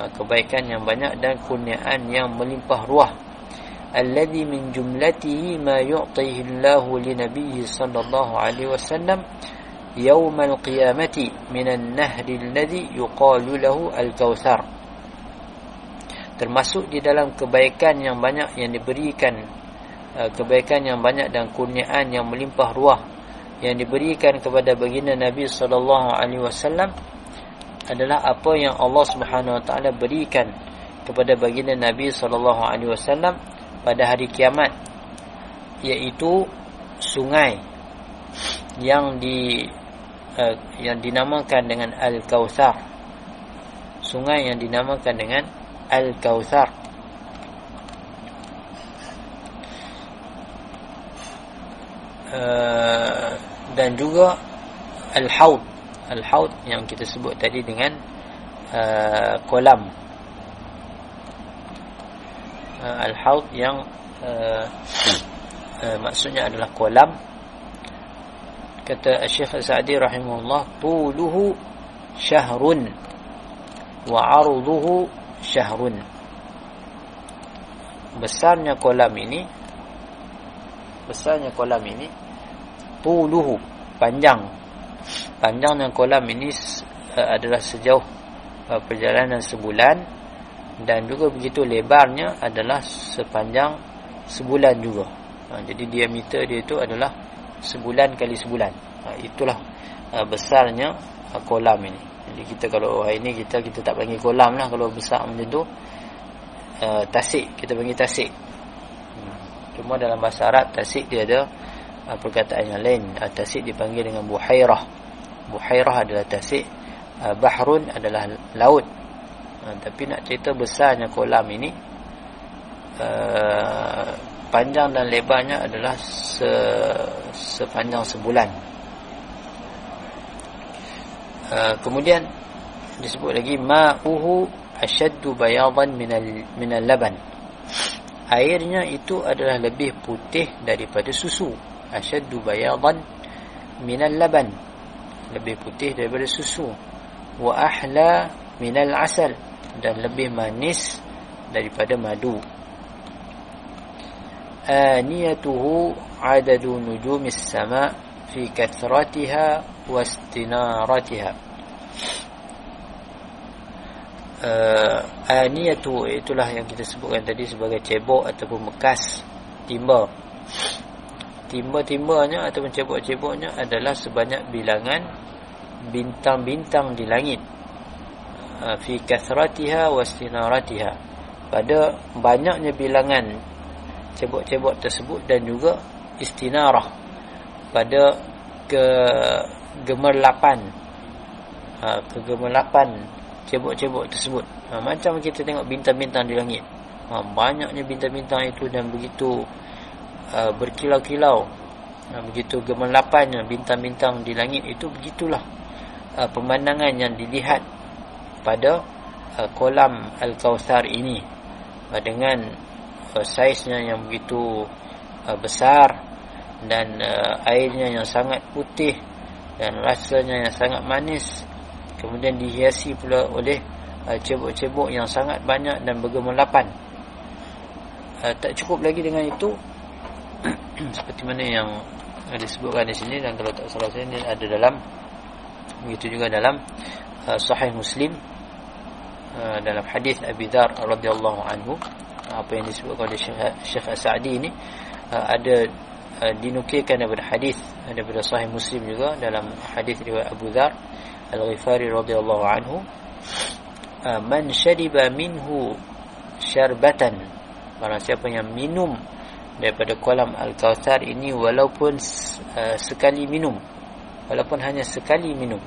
Ha, kebaikan yang banyak dan kurniaan yang melimpah ruah. Alladhi min jumlatihi ma yu'tihi Allahu li nabiyhi sallallahu alaihi wasallam yawm al-qiyamati min an-nahri alladhi yuqalu lahu al-kautsar. Termasuk di dalam kebaikan yang banyak yang diberikan ha, kebaikan yang banyak dan kurniaan yang melimpah ruah yang diberikan kepada baginda Nabi sallallahu alaihi wasallam adalah apa yang Allah Subhanahu wa taala berikan kepada baginda Nabi sallallahu alaihi wasallam pada hari kiamat iaitu sungai yang di uh, yang dinamakan dengan Al-Kautsar. Sungai yang dinamakan dengan Al-Kautsar uh, dan juga al-haud. Al-haud yang kita sebut tadi dengan uh, kolam. Uh, al-haud yang uh, uh, maksudnya adalah kolam. Kata Syekh Sa'di rahimahullah tuluhu syahrun wa arduhu syahrun. Besarnya kolam ini besarnya kolam ini tuluhu panjang. Panjangnya kolam ini uh, adalah sejauh uh, perjalanan sebulan dan juga begitu lebarnya adalah sepanjang sebulan juga. Uh, jadi diameter dia itu adalah sebulan kali sebulan. Uh, itulah uh, besarnya uh, kolam ini. Jadi kita kalau hari ini kita kita tak panggil kolam lah. Kalau besar macam tu uh, tasik. Kita panggil tasik. Hmm. cuma dalam bahasa Arab tasik dia ada uh, perkataan yang lain uh, tasik dipanggil dengan buhairah. Buhairah adalah tasik uh, bahrun adalah laut. Tapi nak cerita besarnya kolam ini panjang dan lebarnya adalah se sepanjang sebulan. Kemudian disebut lagi ma'uhu ashaddu bayadan minal minal laban. Airnya itu adalah lebih putih daripada susu ashaddu bayadan minal laban. Lebih putih daripada susu. Wa ahla minal asal. Dan lebih manis daripada madu. Aniyatuhu adadu nujumis sama fi kathratiha wa istinaratiha. Uh, aniyatu itulah yang kita sebutkan tadi sebagai cebok ataupun bekas timba timba-timbanya ataupun cebok-ceboknya adalah sebanyak bilangan bintang-bintang di langit. Ha, fi kathratiha wa istinaratiha. Pada banyaknya bilangan cebok-cebok tersebut dan juga istinarah pada ke gemerlapan ha, kegemerlapan cebok-cebok tersebut. Ha, macam kita tengok bintang-bintang di langit. Banyaknya bintang-bintang itu dan begitu Uh, berkilau-kilau uh, begitu gemerlapannya bintang-bintang di langit itu begitulah uh, pemandangan yang dilihat pada kolam al-kautsar ini. Dengan saiznya yang begitu besar dan airnya yang sangat putih dan rasanya yang sangat manis. Kemudian dihiasi pula oleh cebok-cebok yang sangat banyak dan bergemerlapan tak cukup lagi dengan itu (clears throat) seperti mana yang disebutkan di sini dan kalau tak salah saya ini ada dalam begitu juga dalam uh, sahih Muslim uh, dalam hadis Abi Dzar radhiyallahu anhu. Apa yang disebutkan oleh Syekh Syekh As-Sa'di ini uh, ada uh, dinukilkan daripada hadis daripada sahih Muslim juga dalam hadis riwayat Abu Dzar Al-Ghifari radhiyallahu anhu. Uh, man shariba minhu syarbatan barang siapa yang minum daripada kolam Al-Kawthar ini walaupun uh, sekali minum. Walaupun hanya sekali minum.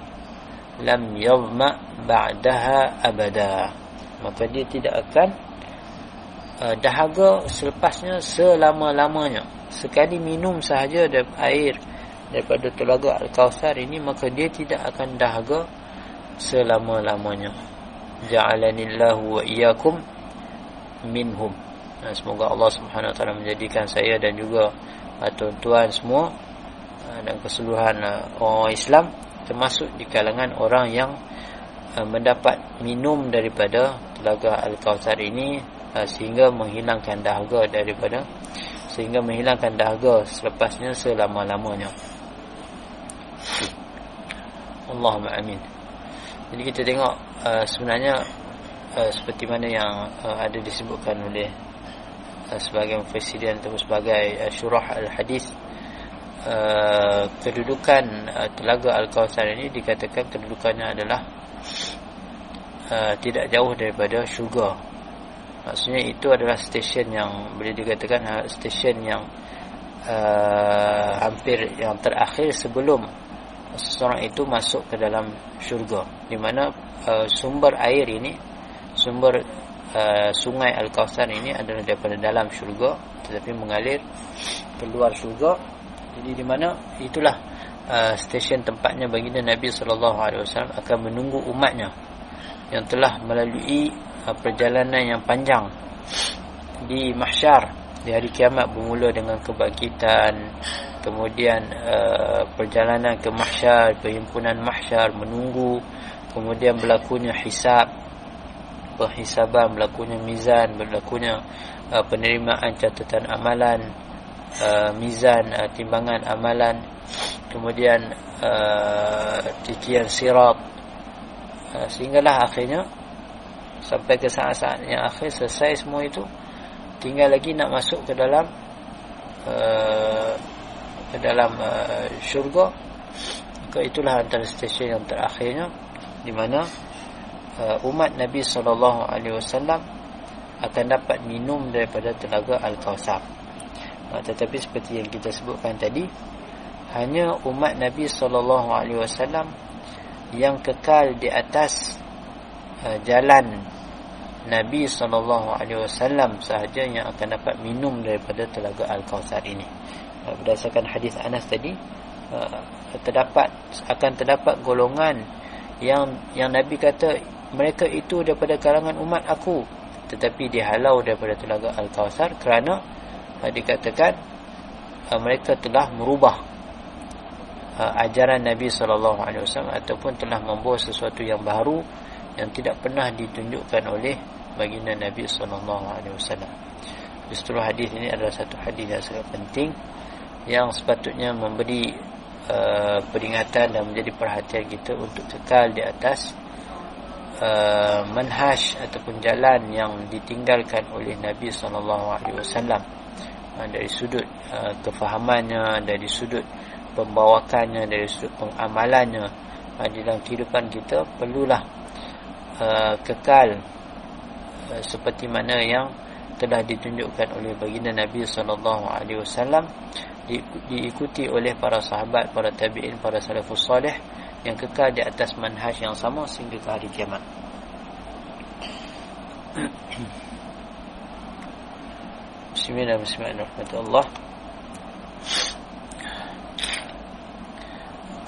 Lam yadhma ba'daha abada. Maka dia tidak akan uh, dahaga selepasnya selama-lamanya. Sekali minum sahaja dari air daripada telaga Al-Kawthar ini maka dia tidak akan dahaga selama-lamanya. Ja'alanillahu wa iyyakum minhum dan semoga Allah Subhanahu taala menjadikan saya dan juga uh, tuan-tuan semua uh, dan keseluruhan uh, orang Islam termasuk di kalangan orang yang mendapat minum daripada telaga Al-Kautsar ini sehingga menghilangkan dahaga daripada sehingga menghilangkan dahaga selepasnya selama-lamanya. Allahumma amin. Jadi kita tengok sebenarnya seperti mana yang ada disebutkan oleh sebagai presiden atau sebagai uh, syurah al-hadis uh, kedudukan uh, telaga al-Kautsar ini dikatakan kedudukannya adalah uh, tidak jauh daripada syurga. Maksudnya itu adalah stesen yang boleh dikatakan uh, stesen yang uh, hampir yang terakhir sebelum seseorang itu masuk ke dalam syurga di mana uh, sumber air ini sumber uh, sungai Al-Kawthar ini adalah daripada dalam syurga tetapi mengalir keluar syurga. Jadi di mana itulah uh, stesen tempatnya baginda Nabi wasallam akan menunggu umatnya yang telah melalui uh, perjalanan yang panjang di mahsyar di hari kiamat bermula dengan kebangkitan kemudian uh, perjalanan ke mahsyar perhimpunan mahsyar menunggu kemudian berlakunya hisab penghisaban berlakunya mizan berlakunya uh, penerimaan catatan amalan uh, mizan uh, timbangan amalan kemudian uh, titian sirat uh, sehinggalah akhirnya sampai ke saat-saat yang akhir selesai semua itu tinggal lagi nak masuk ke dalam uh, ke dalam uh, syurga. Maka itulah antara stesen yang terakhirnya di mana uh, umat Nabi sallallahu alaihi wasallam akan dapat minum daripada telaga Al-Kautsar. Uh, tetapi seperti yang kita sebutkan tadi, hanya umat Nabi sallallahu alaihi wasallam yang kekal di atas uh, jalan Nabi sallallahu alaihi wasallam sahaja yang akan dapat minum daripada telaga Al-Kautsar ini. Berdasarkan hadis Anas tadi, terdapat akan terdapat golongan yang yang Nabi kata mereka itu daripada kalangan umat aku tetapi dihalau daripada telaga Al-Kawthar kerana uh, dikatakan uh, mereka telah merubah uh, ajaran Nabi sallallahu alaihi wasallam ataupun telah membawa sesuatu yang baru yang tidak pernah ditunjukkan oleh baginda Nabi sallallahu alaihi wasallam. Justru hadis ini adalah satu hadis yang sangat penting yang sepatutnya memberi uh, peringatan dan menjadi perhatian kita untuk kekal di atas uh, manhaj ataupun jalan yang ditinggalkan oleh Nabi sallallahu alaihi wasallam uh, dari sudut uh, kefahamannya dari sudut pembawakannya dari sudut pengamalannya uh, di dalam kehidupan kita perlulah uh, kekal uh, seperti mana yang telah ditunjukkan oleh baginda Nabi sallallahu alaihi wasallam diikuti oleh para sahabat, para tabi'in, para salafus salih yang kekal di atas manhaj yang sama sehingga ke hari kiamat. (clears throat) Bismillahirrahmanirrahim.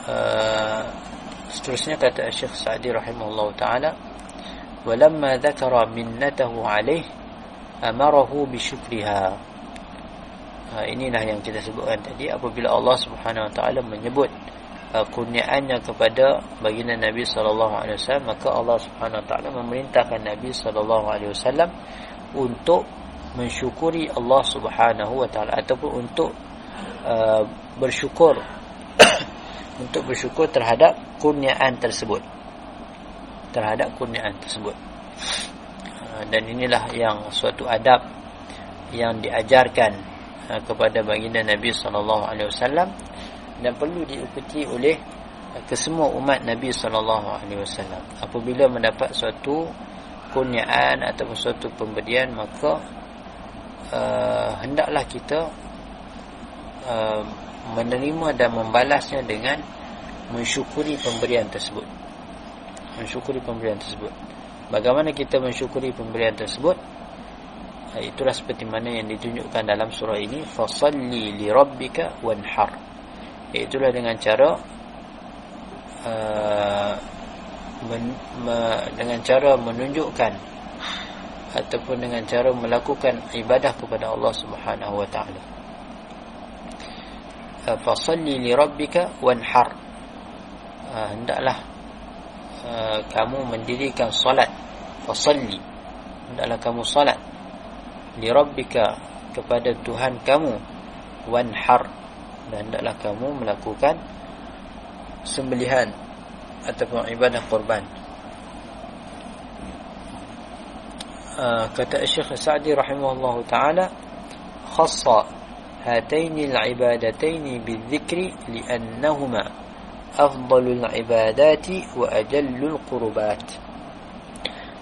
Uh, seterusnya kata Syekh Sa'di rahimahullah ta'ala Walamma dhakara minnatahu alaih amarahu bi syukriha uh, inilah yang kita sebutkan tadi apabila Allah Subhanahu wa taala menyebut uh, kurniaannya kepada baginda Nabi sallallahu alaihi wasallam maka Allah Subhanahu taala memerintahkan Nabi sallallahu alaihi wasallam untuk mensyukuri Allah Subhanahu wa taala ataupun untuk uh, bersyukur (coughs) untuk bersyukur terhadap kurniaan tersebut. Terhadap kurniaan tersebut. Ha, dan inilah yang suatu adab yang diajarkan ha, kepada baginda Nabi sallallahu alaihi wasallam dan perlu diikuti oleh kesemua umat Nabi sallallahu alaihi wasallam apabila mendapat suatu kurniaan ataupun suatu pemberian maka uh, hendaklah kita uh, menerima dan membalasnya dengan mensyukuri pemberian tersebut mensyukuri pemberian tersebut. Bagaimana kita mensyukuri pemberian tersebut? Itulah seperti mana yang ditunjukkan dalam surah ini, fasalli li rabbika wanhar. Itulah dengan cara uh, men, me, dengan cara menunjukkan ataupun dengan cara melakukan ibadah kepada Allah Subhanahu wa taala. Fasalli li rabbika wanhar. Uh, hendaklah Uh, kamu mendirikan solat fasalli hendaklah kamu solat li rabbika kepada Tuhan kamu wanhar dan hendaklah kamu melakukan sembelihan ataupun ibadah korban uh, kata Syekh Sa'di rahimahullah taala khassa hataini al-ibadataini bi-dhikri li'annahuma أفضل العبادات وأجل القربات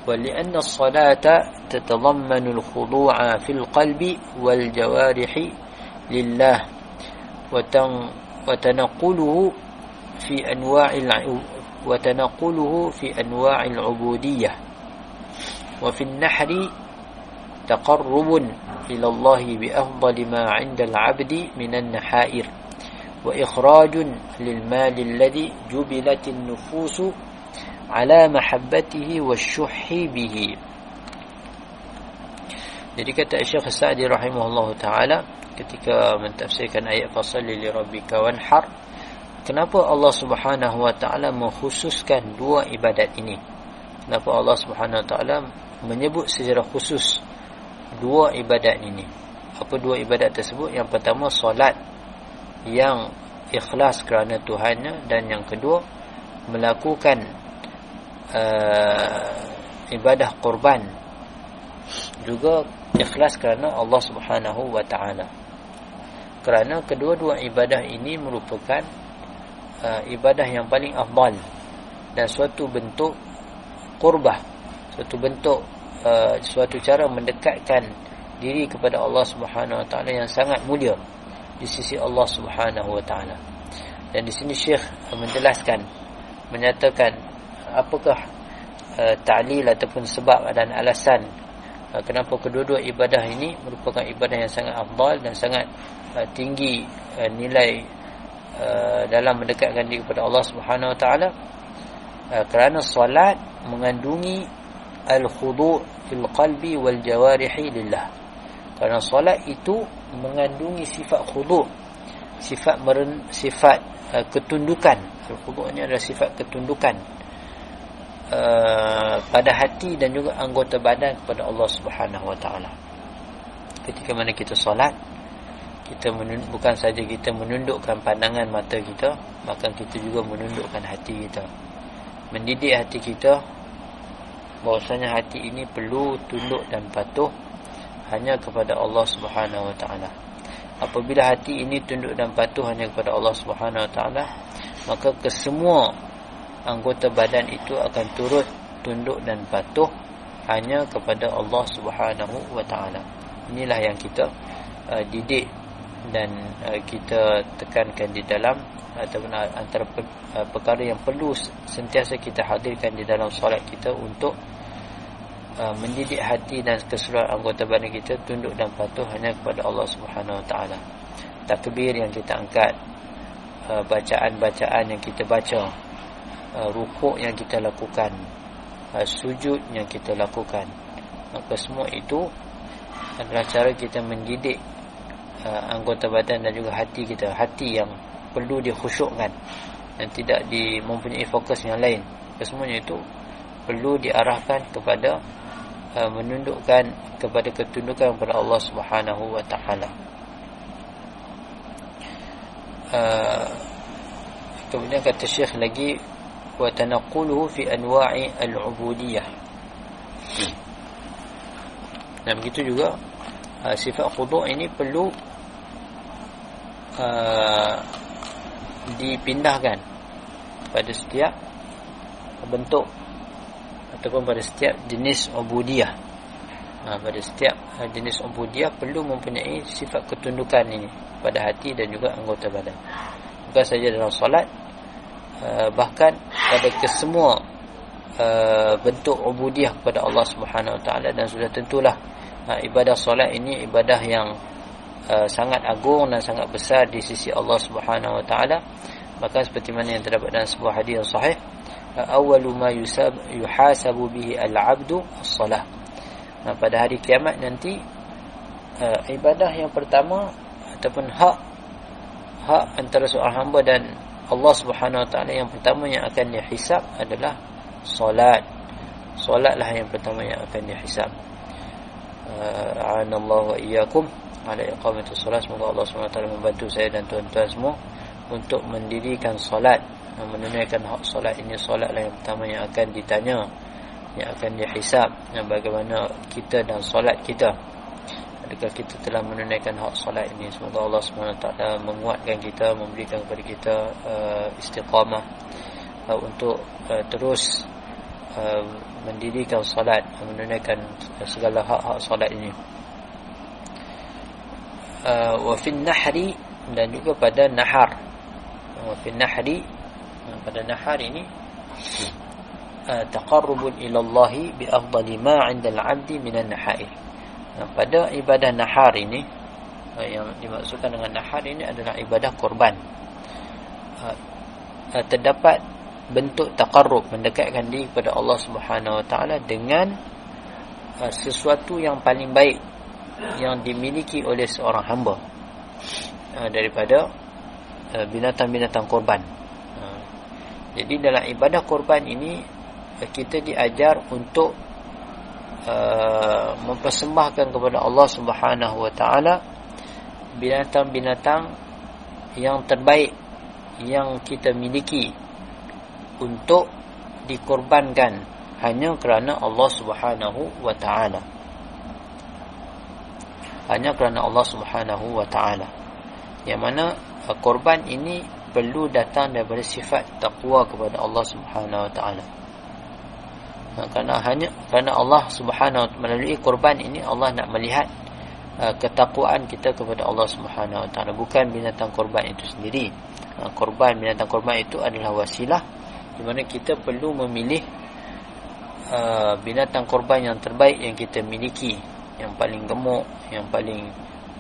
ولأن الصلاة تتضمن الخضوع في القلب والجوارح لله وتنقله في أنواع وتنقله في أنواع العبودية. وفي النحر تقرب إلى الله بأفضل ما عند العبد من النحائر وإخراج للمال الذي جبلت النفوس على محبته والشح به. Jadi kata Syekh Sa'di rahimahullah ta'ala ketika mentafsirkan ayat fasalli li rabbika wanhar kenapa Allah Subhanahu wa ta'ala mengkhususkan dua ibadat ini? Kenapa Allah Subhanahu wa ta'ala menyebut secara khusus dua ibadat ini? Apa dua ibadat tersebut? Yang pertama solat yang ikhlas kerana Tuhannya dan yang kedua melakukan uh, ibadah korban juga ikhlas kerana Allah Subhanahu wa taala. Kerana kedua-dua ibadah ini merupakan uh, ibadah yang paling afdal dan suatu bentuk qurbah, suatu bentuk uh, suatu cara mendekatkan diri kepada Allah Subhanahu wa taala yang sangat mulia di sisi Allah Subhanahu wa taala. Dan di sini Syekh menjelaskan menyatakan apakah uh, ta'lil ataupun sebab dan alasan uh, kenapa kedua-dua ibadah ini merupakan ibadah yang sangat afdal dan sangat uh, tinggi uh, nilai uh, dalam mendekatkan diri kepada Allah Subhanahu wa taala. Kerana solat mengandungi al-khudu' fil qalbi wal jawarihi lillah. Kerana solat itu mengandungi sifat khudu' sifat meren, sifat ketundukan khudu' ini adalah sifat ketundukan pada hati dan juga anggota badan kepada Allah Subhanahu wa taala ketika mana kita solat kita bukan saja kita menundukkan pandangan mata kita maka kita juga menundukkan hati kita mendidik hati kita bahwasanya hati ini perlu tunduk dan patuh hanya kepada Allah Subhanahu wa taala. Apabila hati ini tunduk dan patuh hanya kepada Allah Subhanahu wa taala, maka kesemua anggota badan itu akan turut tunduk dan patuh hanya kepada Allah Subhanahu wa taala. Inilah yang kita uh, didik dan uh, kita tekankan di dalam ataupun antara uh, perkara yang perlu sentiasa kita hadirkan di dalam solat kita untuk Uh, mendidik hati dan keseluruhan anggota badan kita tunduk dan patuh hanya kepada Allah Subhanahu Wa Taala. Takbir yang kita angkat, uh, bacaan-bacaan yang kita baca, uh, rukuk yang kita lakukan, sujud yang kita lakukan. Maka semua itu adalah cara kita mendidik uh, anggota badan dan juga hati kita. Hati yang perlu dikhusyukkan dan tidak di mempunyai fokus yang lain. Kesemuanya itu perlu diarahkan kepada uh, menundukkan kepada ketundukan kepada Allah Subhanahu wa taala. Uh, kemudian kata Syekh lagi wa tanquluhu fi anwa'i al-ubudiyah. Dan begitu juga uh, sifat khudu' ini perlu uh, dipindahkan pada setiap bentuk ataupun pada setiap jenis ubudiyah. Ha, pada setiap jenis ubudiyah perlu mempunyai sifat ketundukan ini pada hati dan juga anggota badan. Bukan saja dalam solat uh, bahkan pada kesemua uh, bentuk ubudiyah kepada Allah Subhanahu Wa Taala dan sudah tentulah uh, ibadah solat ini ibadah yang Uh, sangat agung dan sangat besar di sisi Allah Subhanahu wa taala. Maka seperti mana yang terdapat dalam sebuah hadis sahih uh, awwalu ma yusab yuhasabu bihi al-'abdu as-salah. Nah, pada hari kiamat nanti uh, ibadah yang pertama ataupun hak hak antara seorang hamba dan Allah Subhanahu wa taala yang pertama yang akan dihisab adalah solat. Solatlah yang pertama yang akan dihisab uh, anallahu wa iyyakum. Ala iqamati solat semoga Allah SWT membantu saya dan tuan-tuan semua untuk mendirikan solat menunaikan hak solat. Ini solatlah yang pertama yang akan ditanya yang akan dihisap yang bagaimana kita dan solat kita. Adakah kita telah menunaikan hak solat ini? Semoga Allah SWT menguatkan kita memberikan kepada kita uh, istiqamah uh, untuk uh, terus uh, mendirikan solat menunaikan segala hak-hak solat ini. Uh, wa fi nahri dan juga pada nahar. Wa fi nahri uh, pada nahar ini uh, taqarrubun ila Allah bi afdali ma 'inda al-'abdi min an-nahair pada ibadah nahar ini yang dimaksudkan dengan nahar ini adalah ibadah korban. Terdapat bentuk taqarrub mendekatkan diri kepada Allah Subhanahu wa taala dengan sesuatu yang paling baik yang dimiliki oleh seorang hamba uh, daripada uh, binatang-binatang uh, korban. Uh, jadi dalam ibadah korban ini uh, kita diajar untuk uh, mempersembahkan kepada Allah Subhanahu Wa Taala binatang-binatang yang terbaik yang kita miliki untuk dikorbankan hanya kerana Allah Subhanahu Wa Taala hanya kerana Allah Subhanahu wa taala. Yang mana uh, korban ini perlu datang daripada sifat takwa kepada Allah Subhanahu wa taala. Uh, kerana hanya kerana Allah Subhanahu melalui korban ini Allah nak melihat uh, ketakwaan kita kepada Allah Subhanahu wa taala bukan binatang korban itu sendiri. Uh, korban binatang korban itu adalah wasilah di mana kita perlu memilih uh, binatang korban yang terbaik yang kita miliki yang paling gemuk, yang paling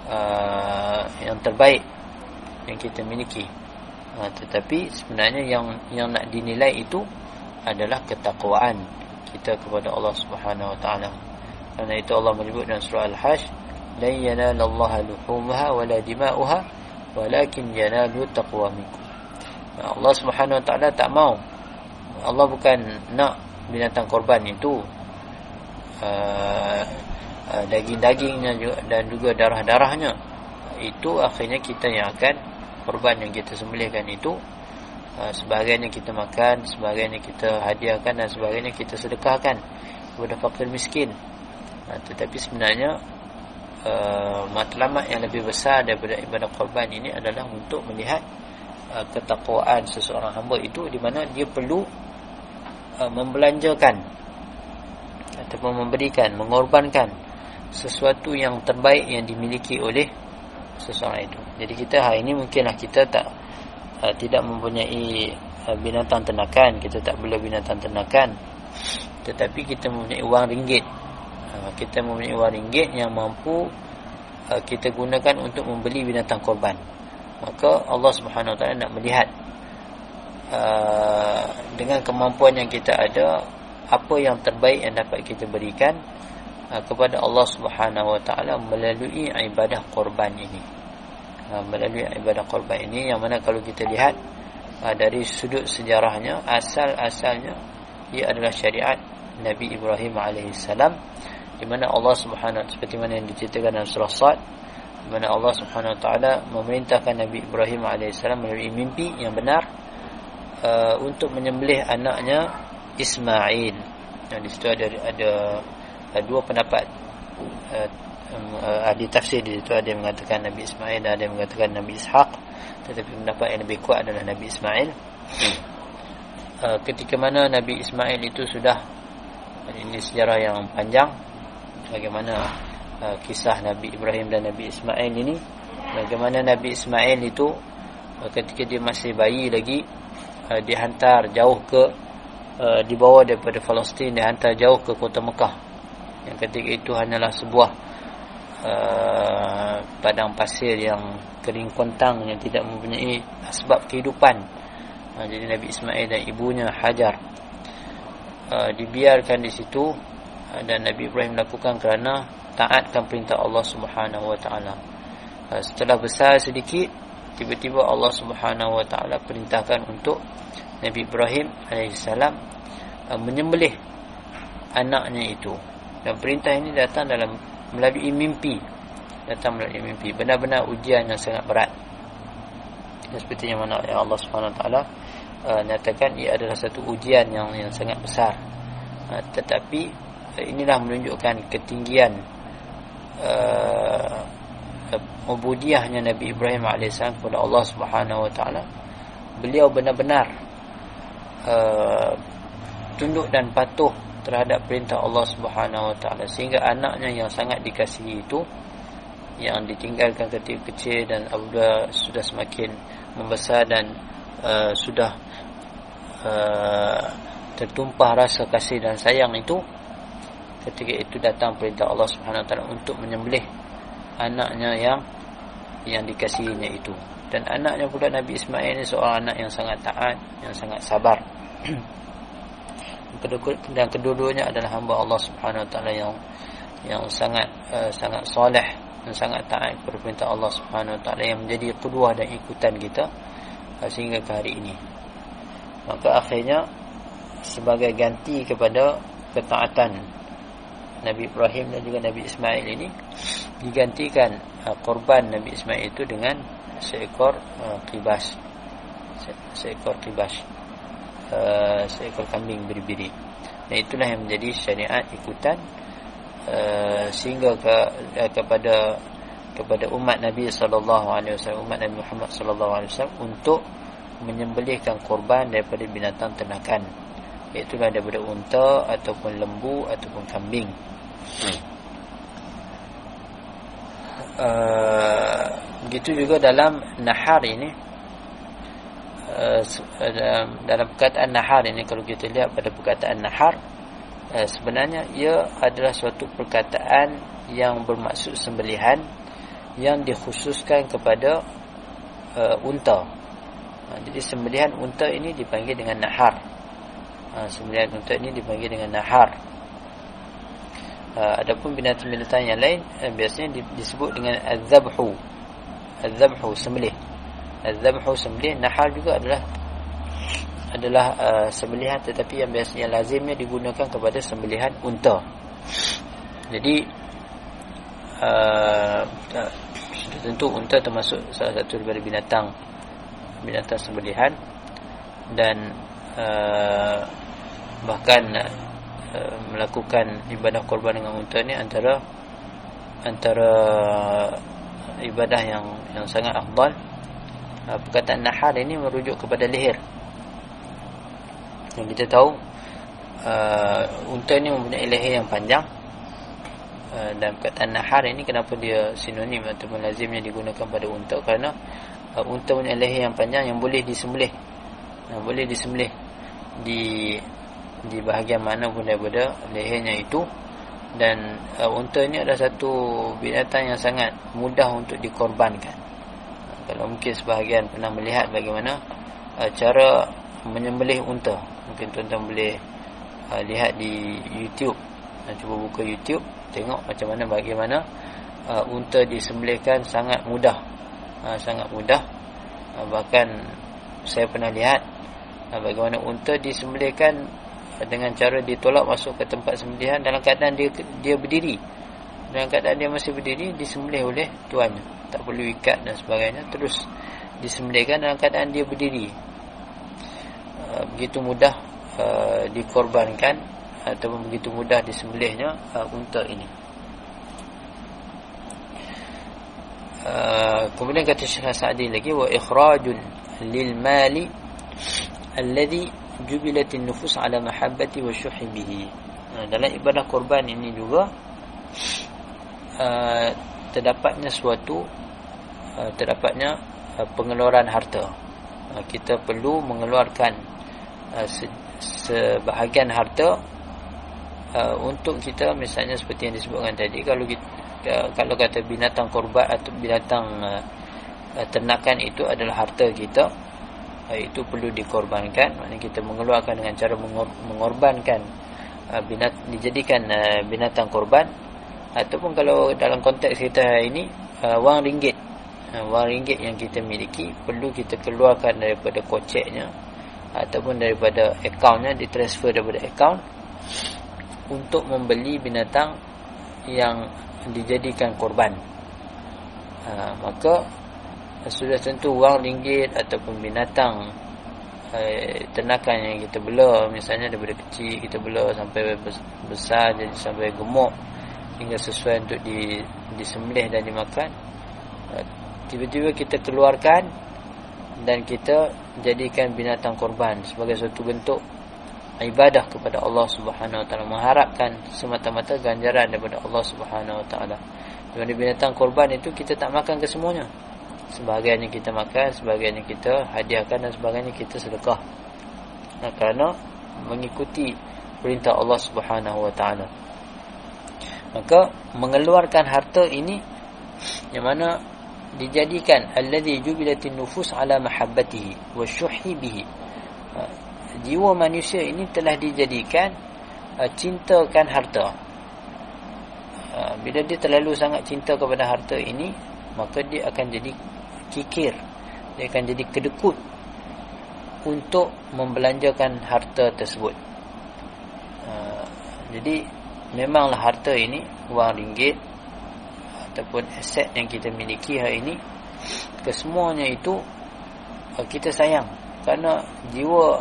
uh, yang terbaik yang kita miliki. Uh, tetapi sebenarnya yang yang nak dinilai itu adalah ketakwaan kita kepada Allah Subhanahu Wa Taala. Karena itu Allah menyebut dalam surah Al-Hajj, "La yanalallaha luhumha wa la dima'uha, walakin yanalu taqwa minkum." Allah Subhanahu Wa Taala tak mau. Allah bukan nak binatang korban itu uh, Uh, daging-dagingnya dan juga darah-darahnya. Itu akhirnya kita yang akan korban yang kita sembelihkan itu uh, sebagainya kita makan sebagainya kita hadiahkan dan sebagainya kita sedekahkan kepada fakir miskin. Tetapi sebenarnya matlamat yang lebih besar daripada ibadah korban ini adalah untuk melihat ketakwaan seseorang hamba itu di mana dia perlu membelanjakan ataupun memberikan mengorbankan sesuatu yang terbaik yang dimiliki oleh seseorang itu. Jadi kita hari ini mungkinlah kita tak uh, tidak mempunyai uh, binatang ternakan, kita tak boleh binatang ternakan. Tetapi kita mempunyai wang ringgit. Uh, kita mempunyai wang ringgit yang mampu uh, kita gunakan untuk membeli binatang korban. Maka Allah Subhanahu Wa Taala nak melihat uh, dengan kemampuan yang kita ada apa yang terbaik yang dapat kita berikan uh, kepada Allah Subhanahu Wa Taala melalui ibadah korban ini. Uh, melalui ibadah korban ini yang mana kalau kita lihat uh, dari sudut sejarahnya asal-asalnya ia adalah syariat Nabi Ibrahim alaihissalam di mana Allah Subhanahu seperti mana yang diceritakan dalam surah Sad di mana Allah Subhanahu wa taala memerintahkan Nabi Ibrahim alaihissalam melalui mimpi yang benar uh, untuk menyembelih anaknya Ismail. Dan di situ ada ada, ada dua pendapat uh, uh, ahli tafsir di situ ada yang mengatakan Nabi Ismail dan ada yang mengatakan Nabi Ishaq tetapi pendapat yang lebih kuat adalah Nabi Ismail. Uh, ketika mana Nabi Ismail itu sudah ini sejarah yang panjang bagaimana uh, kisah Nabi Ibrahim dan Nabi Ismail ini bagaimana Nabi Ismail itu uh, ketika dia masih bayi lagi uh, dihantar jauh ke uh, dibawa daripada Palestin dihantar jauh ke kota Mekah. Yang ketika itu hanyalah sebuah uh, padang pasir yang kering kontang yang tidak mempunyai sebab kehidupan. Uh, jadi Nabi Ismail dan ibunya Hajar. Uh, dibiarkan di situ uh, dan Nabi Ibrahim lakukan kerana taatkan perintah Allah Subhanahu wa taala. Setelah besar sedikit tiba-tiba Allah Subhanahu wa taala perintahkan untuk Nabi Ibrahim alaihissalam uh, menyembelih anaknya itu. Dan perintah ini datang dalam melalui mimpi. Datang melalui mimpi. Benar-benar ujian yang sangat berat. Dan seperti yang mana yang Allah Subhanahu wa taala uh, nyatakan ia adalah satu ujian yang yang sangat besar. Uh, tetapi uh, inilah menunjukkan ketinggian uh, ubudiahnya Nabi Ibrahim AS kepada Allah Subhanahu Wa Taala. Beliau benar-benar uh, tunduk dan patuh terhadap perintah Allah Subhanahu Wa Taala sehingga anaknya yang sangat dikasihi itu yang ditinggalkan ketika kecil dan apabila sudah semakin membesar dan uh, sudah uh, tertumpah rasa kasih dan sayang itu ketika itu datang perintah Allah Subhanahu Wa Taala untuk menyembelih anaknya yang yang dikasihinya itu dan anaknya pula Nabi Ismail ini seorang anak yang sangat taat yang sangat sabar (clears throat) dan kedua-duanya adalah hamba Allah Subhanahu Wa Taala yang yang sangat uh, sangat soleh dan sangat taat kepada perintah Allah Subhanahu Wa Taala yang menjadi kedua dan ikutan kita uh, sehingga ke hari ini. Maka akhirnya sebagai ganti kepada ketaatan Nabi Ibrahim dan juga Nabi Ismail ini digantikan uh, korban Nabi Ismail itu dengan seekor uh, kibas. Se seekor kibas. Uh, seekor kambing biri-biri dan itulah yang menjadi syariat ikutan Uh, sehingga ke, uh, kepada kepada umat Nabi sallallahu alaihi wasallam umat Nabi Muhammad sallallahu alaihi wasallam untuk menyembelihkan korban daripada binatang ternakan. Iaitu daripada unta ataupun lembu ataupun kambing. Hmm. Uh, begitu juga dalam nahar ini uh, dalam, dalam perkataan nahar ini kalau kita lihat pada perkataan nahar Eh, sebenarnya ia adalah suatu perkataan yang bermaksud sembelihan yang dikhususkan kepada uh, unta. Jadi sembelihan unta ini dipanggil dengan nahar. Uh, sembelihan unta ini dipanggil dengan nahar. Uh, adapun binatang-binatang yang lain uh, biasanya disebut dengan az-zabhu. Az-zabhu sembelih. Az-zabhu sembelih, nahar juga adalah adalah uh, sembelihan tetapi yang biasanya lazimnya digunakan kepada sembelihan unta. Jadi uh, tentu unta termasuk salah satu daripada binatang binatang sembelihan dan uh, bahkan uh, melakukan ibadah korban dengan unta ni antara antara ibadah yang yang sangat afdal. Uh, perkataan nahar ini merujuk kepada leher. Yang kita tahu uh, unta ni mempunyai leher yang panjang. Uh, dan perkataan nahar ini kenapa dia sinonim ataupun lazimnya digunakan pada unta? Kerana uh, unta punya leher yang panjang yang boleh disembelih. Yang boleh disembelih di di bahagian mana pun daripada lehernya itu. Dan uh, unta ini adalah satu binatang yang sangat mudah untuk dikorbankan. Kalau mungkin sebahagian pernah melihat bagaimana uh, cara menyembelih unta. Mungkin tuan-tuan boleh uh, lihat di YouTube. Uh, cuba buka YouTube tengok macam mana bagaimana uh, unta disembelihkan sangat mudah. Uh, sangat mudah. Uh, bahkan saya pernah lihat uh, bagaimana unta disembelihkan dengan cara ditolak masuk ke tempat sembelihan dalam keadaan dia dia berdiri. Dalam keadaan dia masih berdiri disembelih oleh tuannya. Tak perlu ikat dan sebagainya terus disembelihkan dalam keadaan dia berdiri. Uh, begitu mudah uh, dikorbankan ataupun begitu mudah disembelihnya uh, unta ini. Kemudian kata Syekh Sa'di lagi wa ikhrajun lil mali alladhi jubilat an-nufus ala mahabbati wa syuhi bihi. Uh, dalam ibadah korban ini juga uh, terdapatnya suatu uh, terdapatnya uh, pengeluaran harta. Uh, kita perlu mengeluarkan uh, se sebahagian harta uh, untuk kita misalnya seperti yang disebutkan tadi kalau kita, uh, kalau kata binatang korban atau binatang uh, ternakan itu adalah harta kita itu perlu dikorbankan. Maknanya kita mengeluarkan dengan cara mengor mengorbankan uh, dijadikan uh, binatang korban. Ataupun kalau dalam konteks kita ini uh, wang ringgit. Uh, wang ringgit yang kita miliki perlu kita keluarkan daripada koceknya ataupun daripada akaunnya ditransfer daripada akaun untuk membeli binatang yang dijadikan korban. Uh, maka sudah tentu wang ringgit ataupun binatang. Uh, ternakan yang kita bela. Misalnya daripada kecil kita bela sampai besar jadi sampai gemuk. Hingga sesuai untuk di, disembelih dan dimakan. Uh, tiba-tiba kita keluarkan dan kita jadikan binatang korban sebagai suatu bentuk ibadah kepada Allah Subhanahu Wa Taala. Mengharapkan semata-mata ganjaran daripada Allah Subhanahu Wa Taala. Dengan binatang korban itu kita tak makan kesemuanya. Sebahagian yang kita makan, sebahagian yang kita hadiahkan dan sebahagian yang kita sedekah. Nah, kerana mengikuti perintah Allah Subhanahu Wa Taala. Maka mengeluarkan harta ini yang mana dijadikan alladhi jubilatin nufus ala mahabbatihi wa bihi. Ha, jiwa manusia ini telah dijadikan uh, cintakan harta. Uh, bila dia terlalu sangat cinta kepada harta ini maka dia akan jadi kikir. Dia akan jadi kedekut untuk membelanjakan harta tersebut. Uh, jadi memanglah harta ini wang ringgit ataupun aset yang kita miliki hari ini kesemuanya itu uh, kita sayang. Kerana jiwa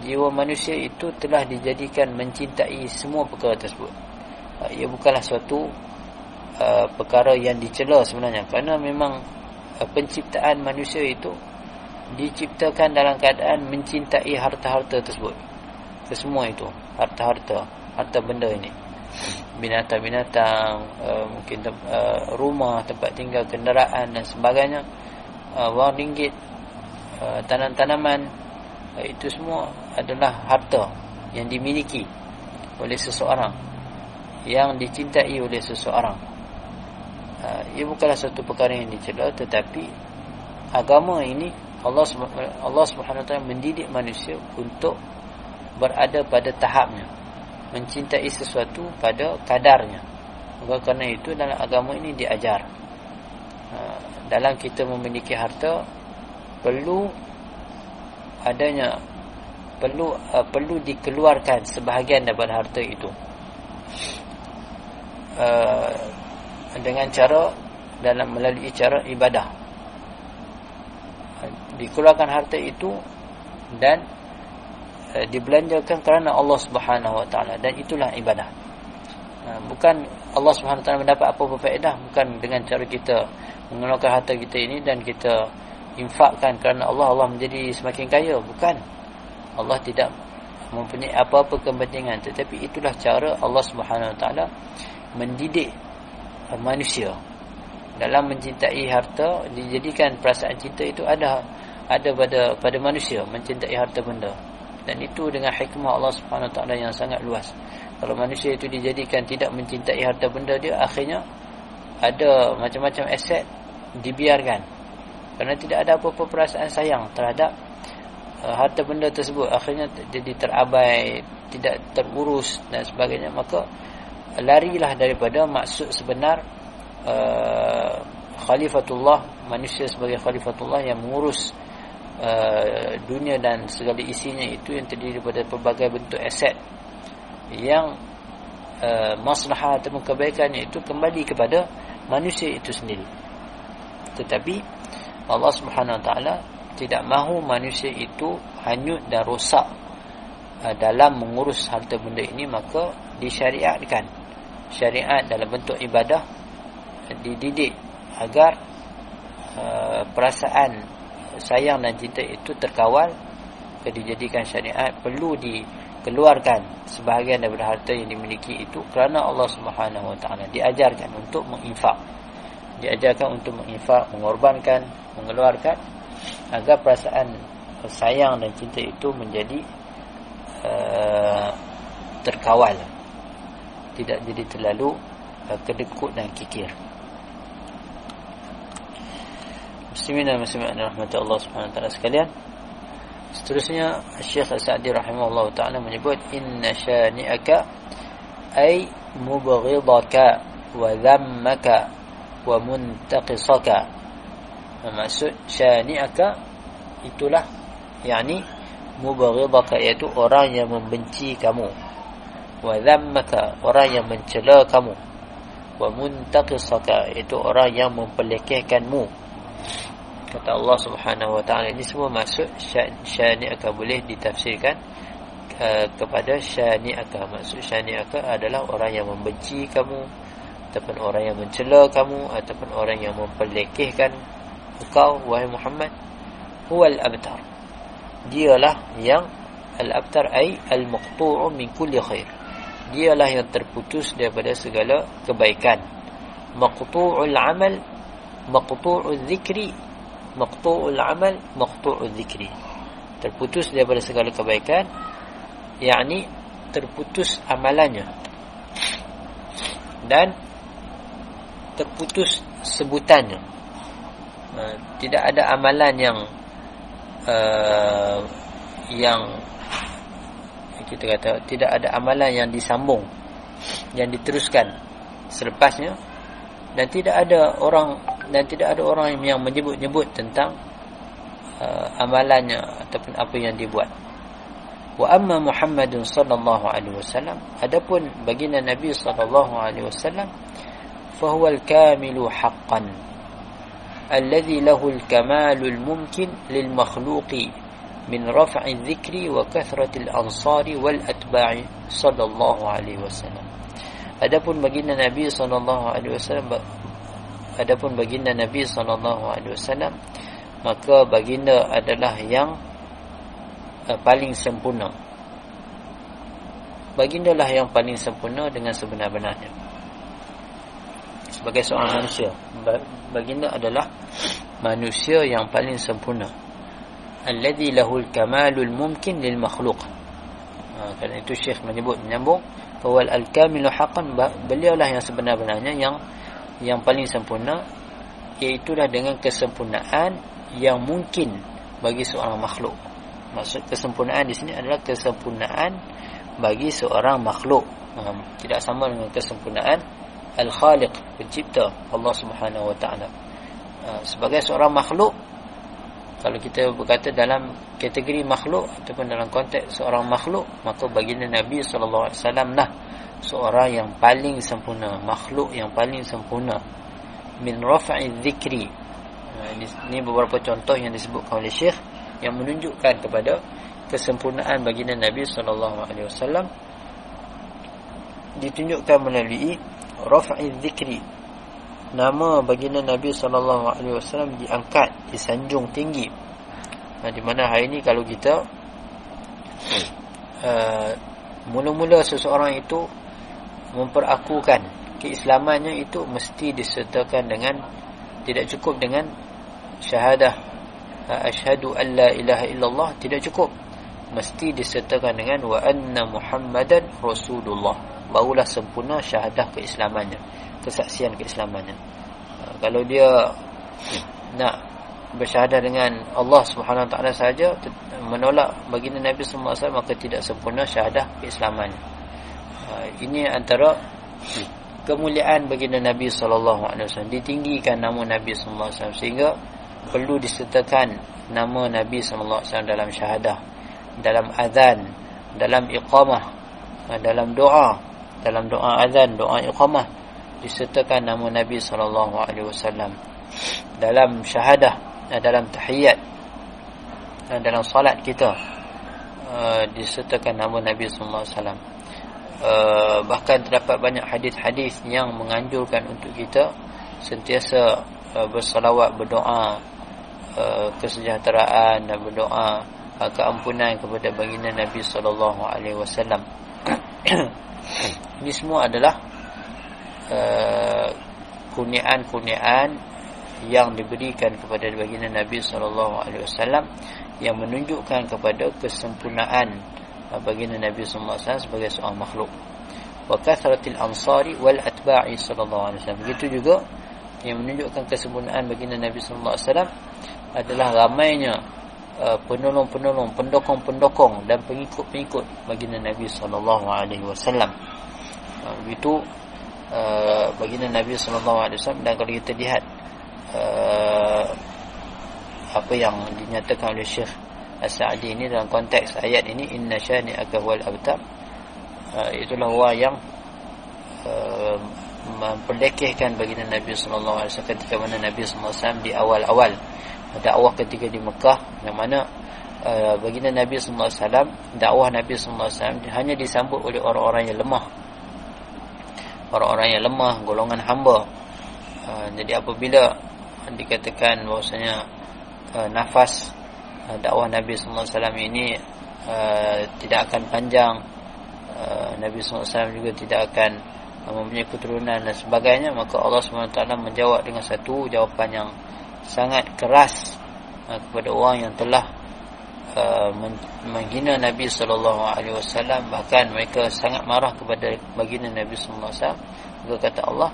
jiwa manusia itu telah dijadikan mencintai semua perkara tersebut. Uh, ia bukanlah suatu uh, perkara yang dicela sebenarnya. Kerana memang penciptaan manusia itu diciptakan dalam keadaan mencintai harta-harta tersebut. Kesemua itu harta-harta harta benda ini. Binatang-binatang uh, mungkin uh, rumah tempat tinggal kenderaan dan sebagainya uh, wang ringgit uh, tanam-tanaman uh, itu semua adalah harta yang dimiliki oleh seseorang yang dicintai oleh seseorang uh, ia bukanlah satu perkara yang dicela tetapi agama ini Allah Allah Subhanahu Taala mendidik manusia untuk berada pada tahapnya mencintai sesuatu pada kadarnya. Maka kerana itu dalam agama ini diajar. Ha, dalam kita memiliki harta perlu adanya perlu uh, perlu dikeluarkan sebahagian daripada harta itu. Dengan cara dalam melalui cara ibadah. Dikeluarkan harta itu dan Eh, dibelanjakan kerana Allah Subhanahu Wa Taala dan itulah ibadah. Eh, bukan Allah Subhanahu Wa Taala mendapat apa-apa faedah bukan dengan cara kita mengeluarkan harta kita ini dan kita infakkan kerana Allah Allah menjadi semakin kaya bukan. Allah tidak mempunyai apa-apa kepentingan tetapi itulah cara Allah Subhanahu Wa Taala mendidik manusia. Dalam mencintai harta dijadikan perasaan cinta itu ada ada pada pada manusia mencintai harta benda. Dan itu dengan hikmah Allah Subhanahu taala yang sangat luas. Kalau manusia itu dijadikan tidak mencintai harta benda dia akhirnya ada macam-macam aset dibiarkan. Kerana tidak ada apa-apa perasaan sayang terhadap uh, harta benda tersebut. Akhirnya jadi terabai tidak terurus dan sebagainya. Maka larilah daripada maksud sebenar uh, khalifatullah manusia sebagai khalifatullah yang mengurus uh, dunia dan segala isinya itu yang terdiri daripada pelbagai bentuk aset yang uh, maslahah atau kebaikannya itu kembali kepada manusia itu sendiri. Tetapi Allah Subhanahu Wa Taala tidak mahu manusia itu hanyut dan rosak uh, dalam mengurus harta benda ini maka disyariatkan syariat dalam bentuk ibadah dididik agar uh, perasaan sayang dan cinta itu terkawal. Dijadikan syariat perlu dikeluarkan sebahagian daripada harta yang dimiliki itu kerana Allah Subhanahu Wa Taala. Diajarkan untuk menginfak. Diajarkan untuk menginfak mengorbankan mengeluarkan agar perasaan sayang dan cinta itu menjadi uh, terkawal tidak jadi terlalu uh, kedekut dan kikir. Muslimin dan Muslimin rahmati Allah Subhanahu taala sekalian seterusnya Syekh Sa'di rahimahullah taala menyebut inna syani'aka ay mubghidaka wa dhammaka wa muntaqisaka. Maksud syani'aka itulah yakni mubghidaka iaitu orang yang membenci kamu wa dhammaka orang yang mencela kamu. Wa muntaqisaka iaitu orang yang mempelekehkanmu kata Allah Subhanahu wa taala ini semua maksud syani'aka boleh ditafsirkan uh, kepada syani'aka maksud syani'aka adalah orang yang membenci kamu ataupun orang yang mencela kamu ataupun orang yang mempelekehkan engkau wahai Muhammad huwal abtar. Dialah yang al abtar ai al maqtu'u min kulli khair dialah yang terputus daripada segala kebaikan. Maqtu'ul amal maqtu'ul zikri maqtu'ul amal maqtu'ul zikri. Terputus daripada segala kebaikan yakni terputus amalannya. Dan terputus sebutannya. Uh, tidak ada amalan yang uh, yang kita kata tidak ada amalan yang disambung yang diteruskan selepasnya. Dan tidak ada orang dan tidak ada orang yang menyebut-nyebut tentang uh, amalannya ataupun apa yang dibuat. Wa amma Muhammadun sallallahu alaihi wasallam adapun baginda Nabi sallallahu alaihi wasallam fa huwa al-kamilu haqqan alladhi lahu al-kamalu al-mumkin lil makhluqi min raf'i adh-dhikri wa kathrati al-ansari wal atba'i sallallahu alaihi wasallam. Adapun baginda nabi sallallahu alaihi wasallam adapun baginda nabi sallallahu alaihi wasallam maka baginda adalah yang uh, paling sempurna. Baginda lah yang paling sempurna dengan sebenar-benarnya. Sebagai seorang manusia. Baginda adalah manusia yang paling sempurna alladhi lahul kamalul mumkin lil makhluq ha, kerana itu syekh menyebut menyambung bahawa al-kamilu haqqan beliau lah yang sebenar-benarnya yang yang paling sempurna iaitu dengan kesempurnaan yang mungkin bagi seorang makhluk. Maksud kesempurnaan di sini adalah kesempurnaan bagi seorang makhluk. Ha, tidak sama dengan kesempurnaan Al-Khaliq pencipta Allah Subhanahu Wa Taala. Ha, sebagai seorang makhluk kalau kita berkata dalam kategori makhluk ataupun dalam konteks seorang makhluk maka baginda Nabi sallallahu alaihi wasallam lah seorang yang paling sempurna makhluk yang paling sempurna. Min raf'i dzikri. Ha, ini beberapa contoh yang disebutkan oleh Syekh yang menunjukkan kepada kesempurnaan baginda Nabi sallallahu alaihi wasallam ditunjukkan melalui raf'i dzikri nama baginda Nabi sallallahu alaihi wasallam diangkat disanjung tinggi. Nah, di mana hari ini kalau kita uh, (clears throat) mula-mula seseorang itu memperakukan keislamannya itu mesti disertakan dengan tidak cukup dengan syahadah. Uh, asyhadu an la ilaha illallah tidak cukup. Mesti disertakan dengan wa anna muhammadan rasulullah. Barulah sempurna syahadah keislamannya kesaksian keislamannya. Ha, kalau dia nak bersyahadah dengan Allah Subhanahu taala saja menolak baginda Nabi sallallahu alaihi wasallam maka tidak sempurna syahadah keislamannya. Ha, ini antara kemuliaan baginda Nabi sallallahu alaihi wasallam. Ditinggikan nama Nabi sallallahu alaihi wasallam sehingga perlu disertakan nama Nabi sallallahu alaihi wasallam dalam syahadah dalam azan dalam iqamah dalam doa dalam doa azan doa iqamah disertakan nama Nabi sallallahu alaihi wasallam dalam syahadah dalam tahiyat dalam solat kita disertakan nama Nabi sallallahu alaihi wasallam uh, bahkan terdapat banyak hadis-hadis yang menganjurkan untuk kita sentiasa uh, berdoa uh, kesejahteraan dan berdoa uh, keampunan kepada baginda Nabi sallallahu alaihi wasallam. (clears throat) Ini semua adalah uh, kurniaan-kurniaan yang diberikan kepada baginda Nabi sallallahu alaihi wasallam yang menunjukkan kepada kesempurnaan baginda Nabi sallallahu alaihi wasallam sebagai seorang makhluk. Wa kathratil ansari wal atba'i sallallahu alaihi wasallam. Begitu juga yang menunjukkan kesempurnaan baginda Nabi sallallahu alaihi wasallam adalah ramainya uh, penolong-penolong, pendokong-pendokong dan pengikut-pengikut baginda Nabi sallallahu alaihi wasallam. Uh, begitu uh, baginda Nabi wasallam dan kalau kita lihat apa yang dinyatakan oleh Syekh As-Sa'di ini dalam konteks ayat ini inna syani'aka huwal abtar uh, itulah orang yang uh, memperlekehkan baginda Nabi wasallam ketika mana Nabi wasallam di awal-awal dakwah ketika di Mekah yang mana uh, baginda Nabi wasallam dakwah Nabi wasallam hanya disambut oleh orang-orang yang lemah orang-orang yang lemah golongan hamba. Uh, jadi apabila dikatakan bahwasanya uh, nafas uh, dakwah Nabi sallallahu alaihi wasallam ini tidak akan panjang Nabi wasallam juga tidak akan mempunyai keturunan dan sebagainya maka Allah SWT menjawab dengan satu jawapan yang sangat keras kepada orang yang telah uh, menghina Nabi sallallahu alaihi wasallam bahkan mereka sangat marah kepada baginda Nabi sallallahu alaihi wasallam. Maka kata Allah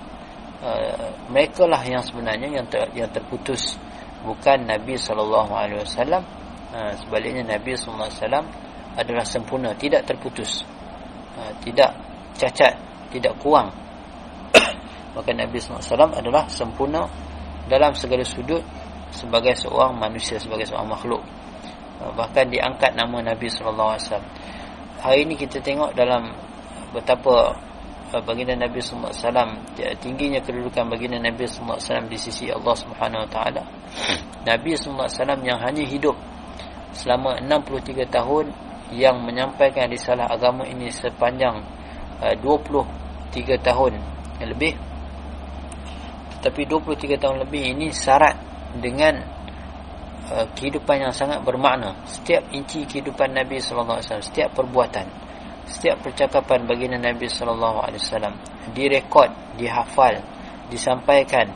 uh, mereka lah yang sebenarnya yang ter, yang terputus bukan Nabi sallallahu alaihi wasallam. Ha, sebaliknya Nabi SAW adalah sempurna tidak terputus. Ha, tidak cacat tidak kurang. (coughs) Maka Nabi SAW adalah sempurna dalam segala sudut sebagai seorang manusia sebagai seorang makhluk bahkan diangkat nama Nabi SAW hari ini kita tengok dalam betapa ha, baginda Nabi SAW tingginya kedudukan baginda Nabi SAW di sisi Allah Subhanahu Wa Taala. Nabi SAW yang hanya hidup selama 63 tahun yang menyampaikan risalah agama ini sepanjang uh, 23 tahun yang lebih tetapi 23 tahun lebih ini syarat dengan uh, kehidupan yang sangat bermakna. Setiap inci kehidupan Nabi sallallahu alaihi wasallam setiap perbuatan setiap percakapan baginda Nabi sallallahu alaihi wasallam direkod dihafal disampaikan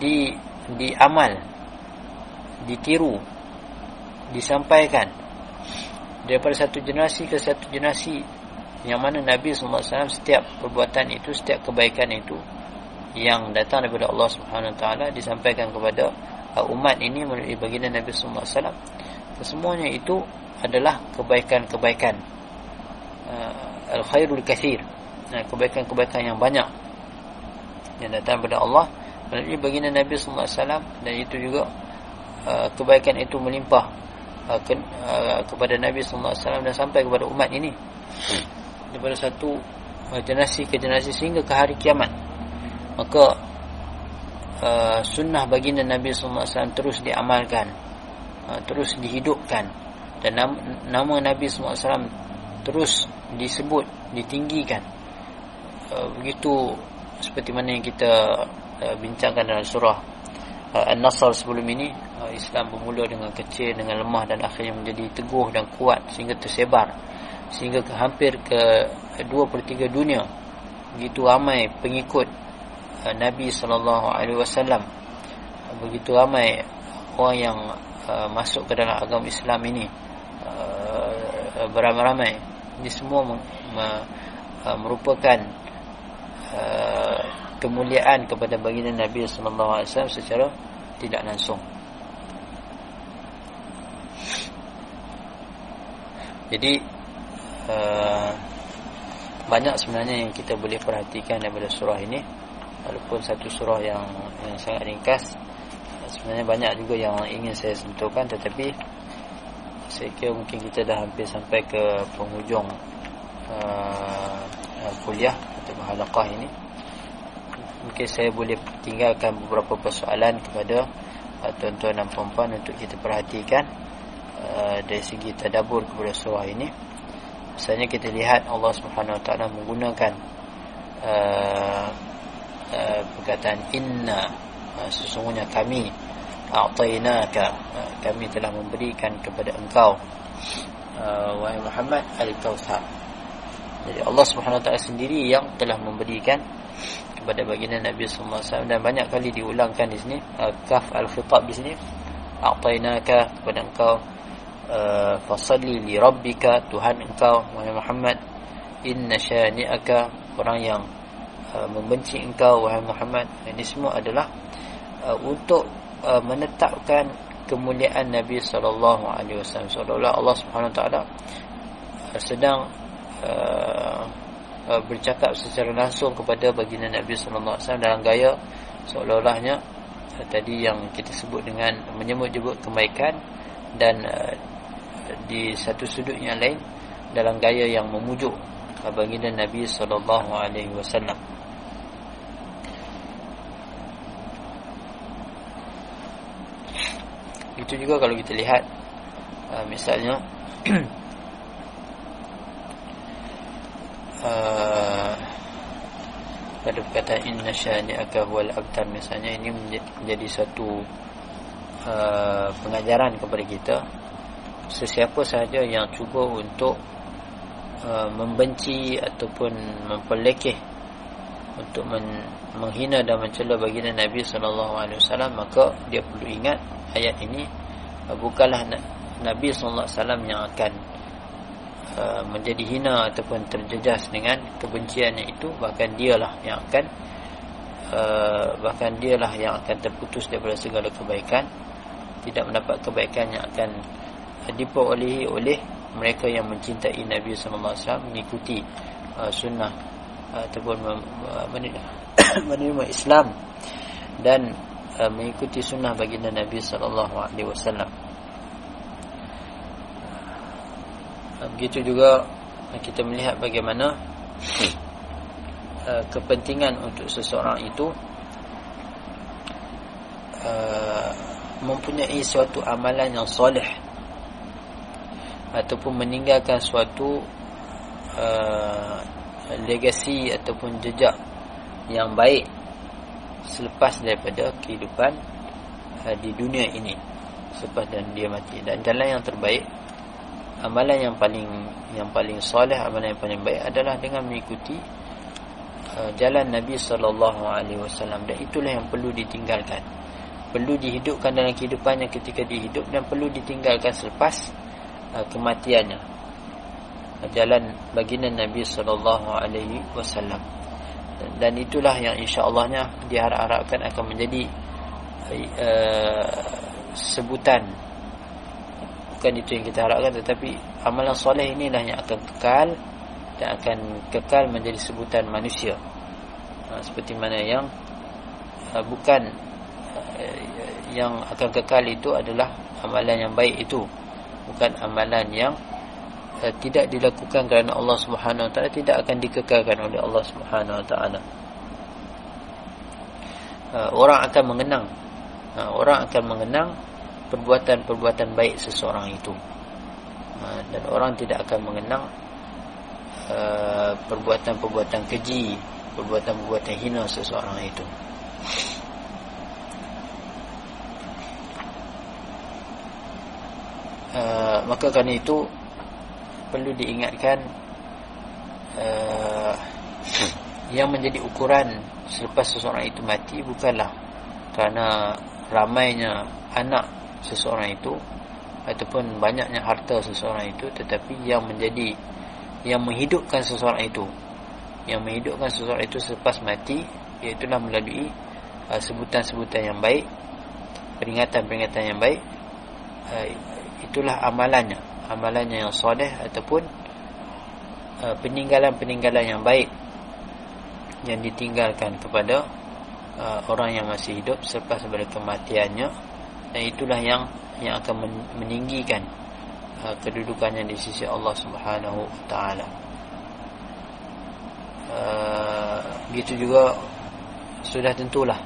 di diamal ditiru disampaikan daripada satu generasi ke satu generasi yang mana Nabi SAW setiap perbuatan itu setiap kebaikan itu yang datang daripada Allah Subhanahu Wa Taala disampaikan kepada umat ini melalui baginda Nabi SAW semuanya itu adalah kebaikan-kebaikan. Uh, al-khairul kathir. Uh, kebaikan-kebaikan yang banyak yang datang daripada Allah melalui baginda Nabi SAW dan itu juga kebaikan itu melimpah Uh, ke, uh, kepada Nabi sallallahu alaihi wasallam dan sampai kepada umat ini. Daripada satu uh, generasi ke generasi sehingga ke hari kiamat. Maka uh, sunnah baginda Nabi wasallam terus diamalkan uh, terus dihidupkan dan nama, nama Nabi wasallam terus disebut ditinggikan. Uh, begitu seperti mana yang kita uh, bincangkan dalam surah uh, An-Nasr sebelum ini uh, Islam bermula dengan kecil dengan lemah dan akhirnya menjadi teguh dan kuat sehingga tersebar sehingga ke hampir ke 2 per 3 dunia. Begitu ramai pengikut Nabi sallallahu alaihi wasallam. Begitu ramai orang yang uh, masuk ke dalam agama Islam ini. Uh, beramai-ramai. Ini semua uh, merupakan uh, kemuliaan kepada baginda Nabi sallallahu alaihi wasallam secara tidak langsung. Jadi uh, banyak sebenarnya yang kita boleh perhatikan daripada surah ini walaupun satu surah yang yang sangat ringkas sebenarnya banyak juga yang ingin saya sentuhkan tetapi saya kira mungkin kita dah hampir sampai ke penghujung uh, kuliah atau halaqah ini. Mungkin saya boleh tinggalkan beberapa persoalan kepada uh, tuan-tuan dan puan-puan untuk kita perhatikan uh, dari segi tadabbur kepada surah ini. Misalnya kita lihat Allah Subhanahu Wa Taala menggunakan uh, uh, perkataan inna uh, sesungguhnya kami a'tainaka uh, kami telah memberikan kepada engkau. Wahai Muhammad al-kautsar. Jadi Allah Subhanahu Taala sendiri yang telah memberikan kepada baginda Nabi sallallahu alaihi wasallam. Dan banyak kali diulangkan di sini kaf al-khitab di sini. A'tainaka kepada engkau. Uh, fasalli li rabbika Tuhan engkau wahai Muhammad. Inna syani'aka orang yang uh, membenci engkau wahai Muhammad ini semua adalah uh, untuk uh, menetapkan kemuliaan Nabi sallallahu alaihi wasallam seolah Allah Subhanahu taala uh, sedang uh, uh, bercakap secara langsung kepada baginda Nabi sallallahu alaihi wasallam dalam gaya seolah-olahnya uh, tadi yang kita sebut dengan menyebut-nyebut kebaikan dan uh, di satu sudut yang lain dalam gaya yang memujuk baginda Nabi sallallahu alaihi wasallam. Itu juga kalau kita lihat uh, misalnya (clears throat) uh, pada perkataan inna syani'aka huwal abtar misalnya ini menjadi satu uh, pengajaran kepada kita sesiapa sahaja yang cuba untuk uh, membenci ataupun memperlekeh untuk men menghina dan mencela baginda Nabi wasallam maka dia perlu ingat ayat ini uh, bukanlah Nabi wasallam yang akan uh, menjadi hina ataupun terjejas dengan kebenciannya itu. Bahkan dialah yang akan uh, bahkan dialah yang akan terputus daripada segala kebaikan. Tidak mendapat kebaikan yang akan diperolehi oleh mereka yang mencintai Nabi wasallam mengikuti uh, sunnah uh, ataupun (coughs) menerima Islam dan uh, mengikuti sunnah baginda Nabi sallallahu alaihi wasallam. Uh, begitu juga uh, kita melihat bagaimana (coughs) kepentingan untuk seseorang itu mempunyai suatu amalan yang soleh ataupun meninggalkan suatu legasi ataupun jejak yang baik selepas daripada kehidupan uh, di dunia ini. Selepas dan dia mati. Dan jalan yang terbaik amalan yang paling yang paling soleh amalan yang paling baik adalah dengan mengikuti uh, jalan Nabi sallallahu alaihi wasallam. Dan itulah yang perlu ditinggalkan. Perlu dihidupkan dalam kehidupannya ketika dihidup dan perlu ditinggalkan selepas Uh, kematiannya jalan baginda Nabi sallallahu alaihi wasallam. Dan itulah yang insya-Allahnya diharapkan akan menjadi uh, sebutan. Bukan itu yang kita harapkan tetapi amalan soleh inilah yang akan kekal dan akan kekal menjadi sebutan manusia. Uh, seperti mana yang uh, bukan uh, yang akan kekal itu adalah amalan yang baik itu. Bukan amalan yang uh, tidak dilakukan kerana Allah Subhanahu Taala tidak akan dikekalkan oleh Allah Subhanahu Taala. Uh, orang akan mengenang uh, orang akan mengenang perbuatan-perbuatan baik seseorang itu. Uh, dan orang tidak akan mengenang perbuatan-perbuatan uh, keji, perbuatan-perbuatan hina seseorang itu. Uh, maka kerana itu perlu diingatkan uh, yang menjadi ukuran selepas seseorang itu mati bukanlah kerana ramainya anak seseorang itu ataupun banyaknya harta seseorang itu tetapi yang menjadi yang menghidupkan seseorang itu yang menghidupkan seseorang itu selepas mati iaitu melalui uh, sebutan-sebutan yang baik peringatan-peringatan yang baik uh, itulah amalannya amalannya yang soleh ataupun uh, peninggalan-peninggalan yang baik yang ditinggalkan kepada uh, orang yang masih hidup selepas daripada kematiannya dan itulah yang yang akan meninggikan uh, kedudukannya di sisi Allah Subhanahu wa taala. Uh, gitu juga sudah tentulah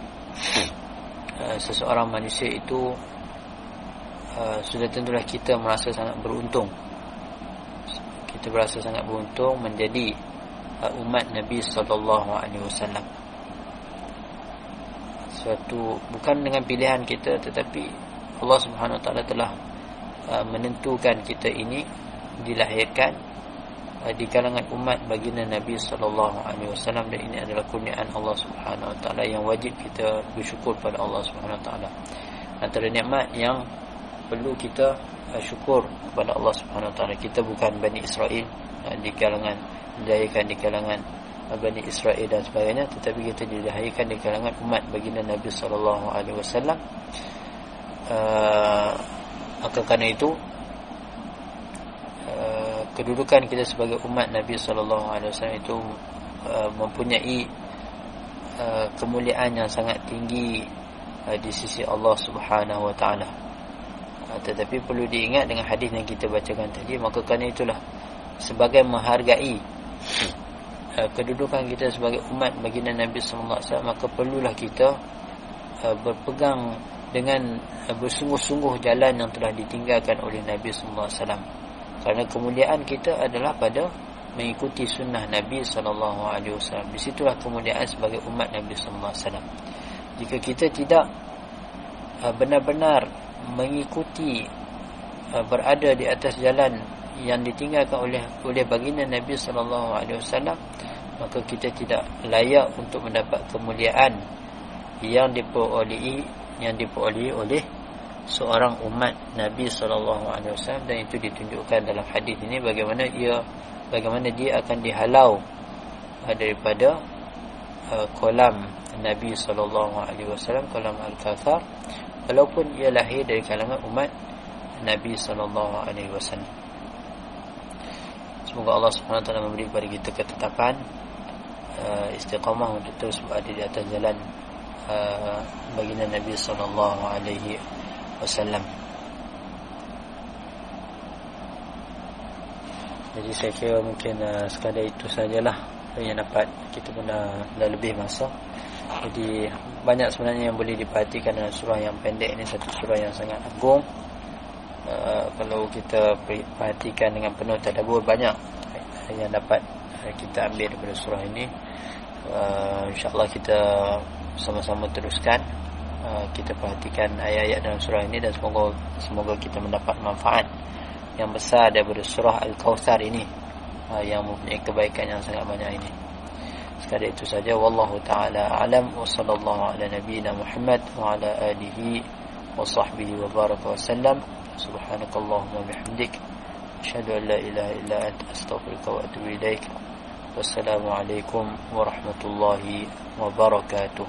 uh, seseorang manusia itu uh, sudah tentulah kita merasa sangat beruntung. Kita berasa sangat beruntung menjadi uh, umat Nabi sallallahu alaihi wasallam. Suatu bukan dengan pilihan kita tetapi Allah Subhanahu wa taala telah uh, menentukan kita ini dilahirkan uh, di kalangan umat baginda Nabi sallallahu alaihi wasallam. Dan ini adalah kurniaan Allah Subhanahu wa taala yang wajib kita bersyukur pada Allah Subhanahu wa taala. Antara nikmat yang perlu kita uh, syukur kepada Allah Subhanahu wa taala. Kita bukan Bani Israel di kalangan dilahirkan di kalangan Bani Israel dan sebagainya. Tetapi kita dilahirkan di kalangan umat baginda Nabi sallallahu alaihi wasallam. Uh, maka kerana itu uh, kedudukan kita sebagai umat Nabi sallallahu alaihi wasallam itu uh, mempunyai uh, kemuliaan yang sangat tinggi uh, di sisi Allah Subhanahu wa taala. uh, tetapi perlu diingat dengan hadis yang kita bacakan tadi maka kerana itulah sebagai menghargai uh, kedudukan kita sebagai umat baginda Nabi wasallam maka perlulah kita uh, berpegang dengan uh, bersungguh-sungguh jalan yang telah ditinggalkan oleh Nabi wasallam. Kerana kemuliaan kita adalah pada mengikuti sunnah Nabi wasallam. Di situlah kemuliaan sebagai umat Nabi wasallam. Jika kita tidak benar-benar mengikuti uh, berada di atas jalan yang ditinggalkan oleh oleh baginda Nabi sallallahu alaihi wasallam maka kita tidak layak untuk mendapat kemuliaan yang diperolehi yang diperolehi oleh seorang umat Nabi sallallahu alaihi wasallam. Dan itu ditunjukkan dalam hadis ini bagaimana ia bagaimana dia akan dihalau uh, daripada uh, kolam Nabi sallallahu alaihi wasallam kolam al-Kautsar walaupun ia lahir dari kalangan umat Nabi sallallahu alaihi wasallam Semoga Allah Subhanahu taala memberi kepada kita ketetapan uh, istiqamah untuk terus berada di atas jalan uh, baginda Nabi sallallahu alaihi wasallam. Jadi saya kira mungkin uh, sekadar itu sajalah yang dapat kita guna dah lebih masa. Jadi banyak sebenarnya yang boleh diperhatikan dalam surah yang pendek ini satu surah yang sangat agung. Uh, kalau kita perhatikan dengan penuh tadabbur banyak yang dapat kita ambil daripada surah ini. Uh, insyaallah kita sama-sama teruskan uh, kita perhatikan ayat-ayat dalam surah ini dan semoga semoga kita mendapat manfaat yang besar daripada surah al-kautsar ini uh, yang mempunyai kebaikan yang sangat banyak ini sekadar itu saja wallahu taala alam wa sallallahu ala nabiyyina muhammad wa ala alihi wa sahbihi wa baraka wa sallam subhanakallahumma bihamdika أشهد أن لا إله إلا أنت أستغفرك وأتوب إليك والسلام عليكم ورحمة الله وبركاته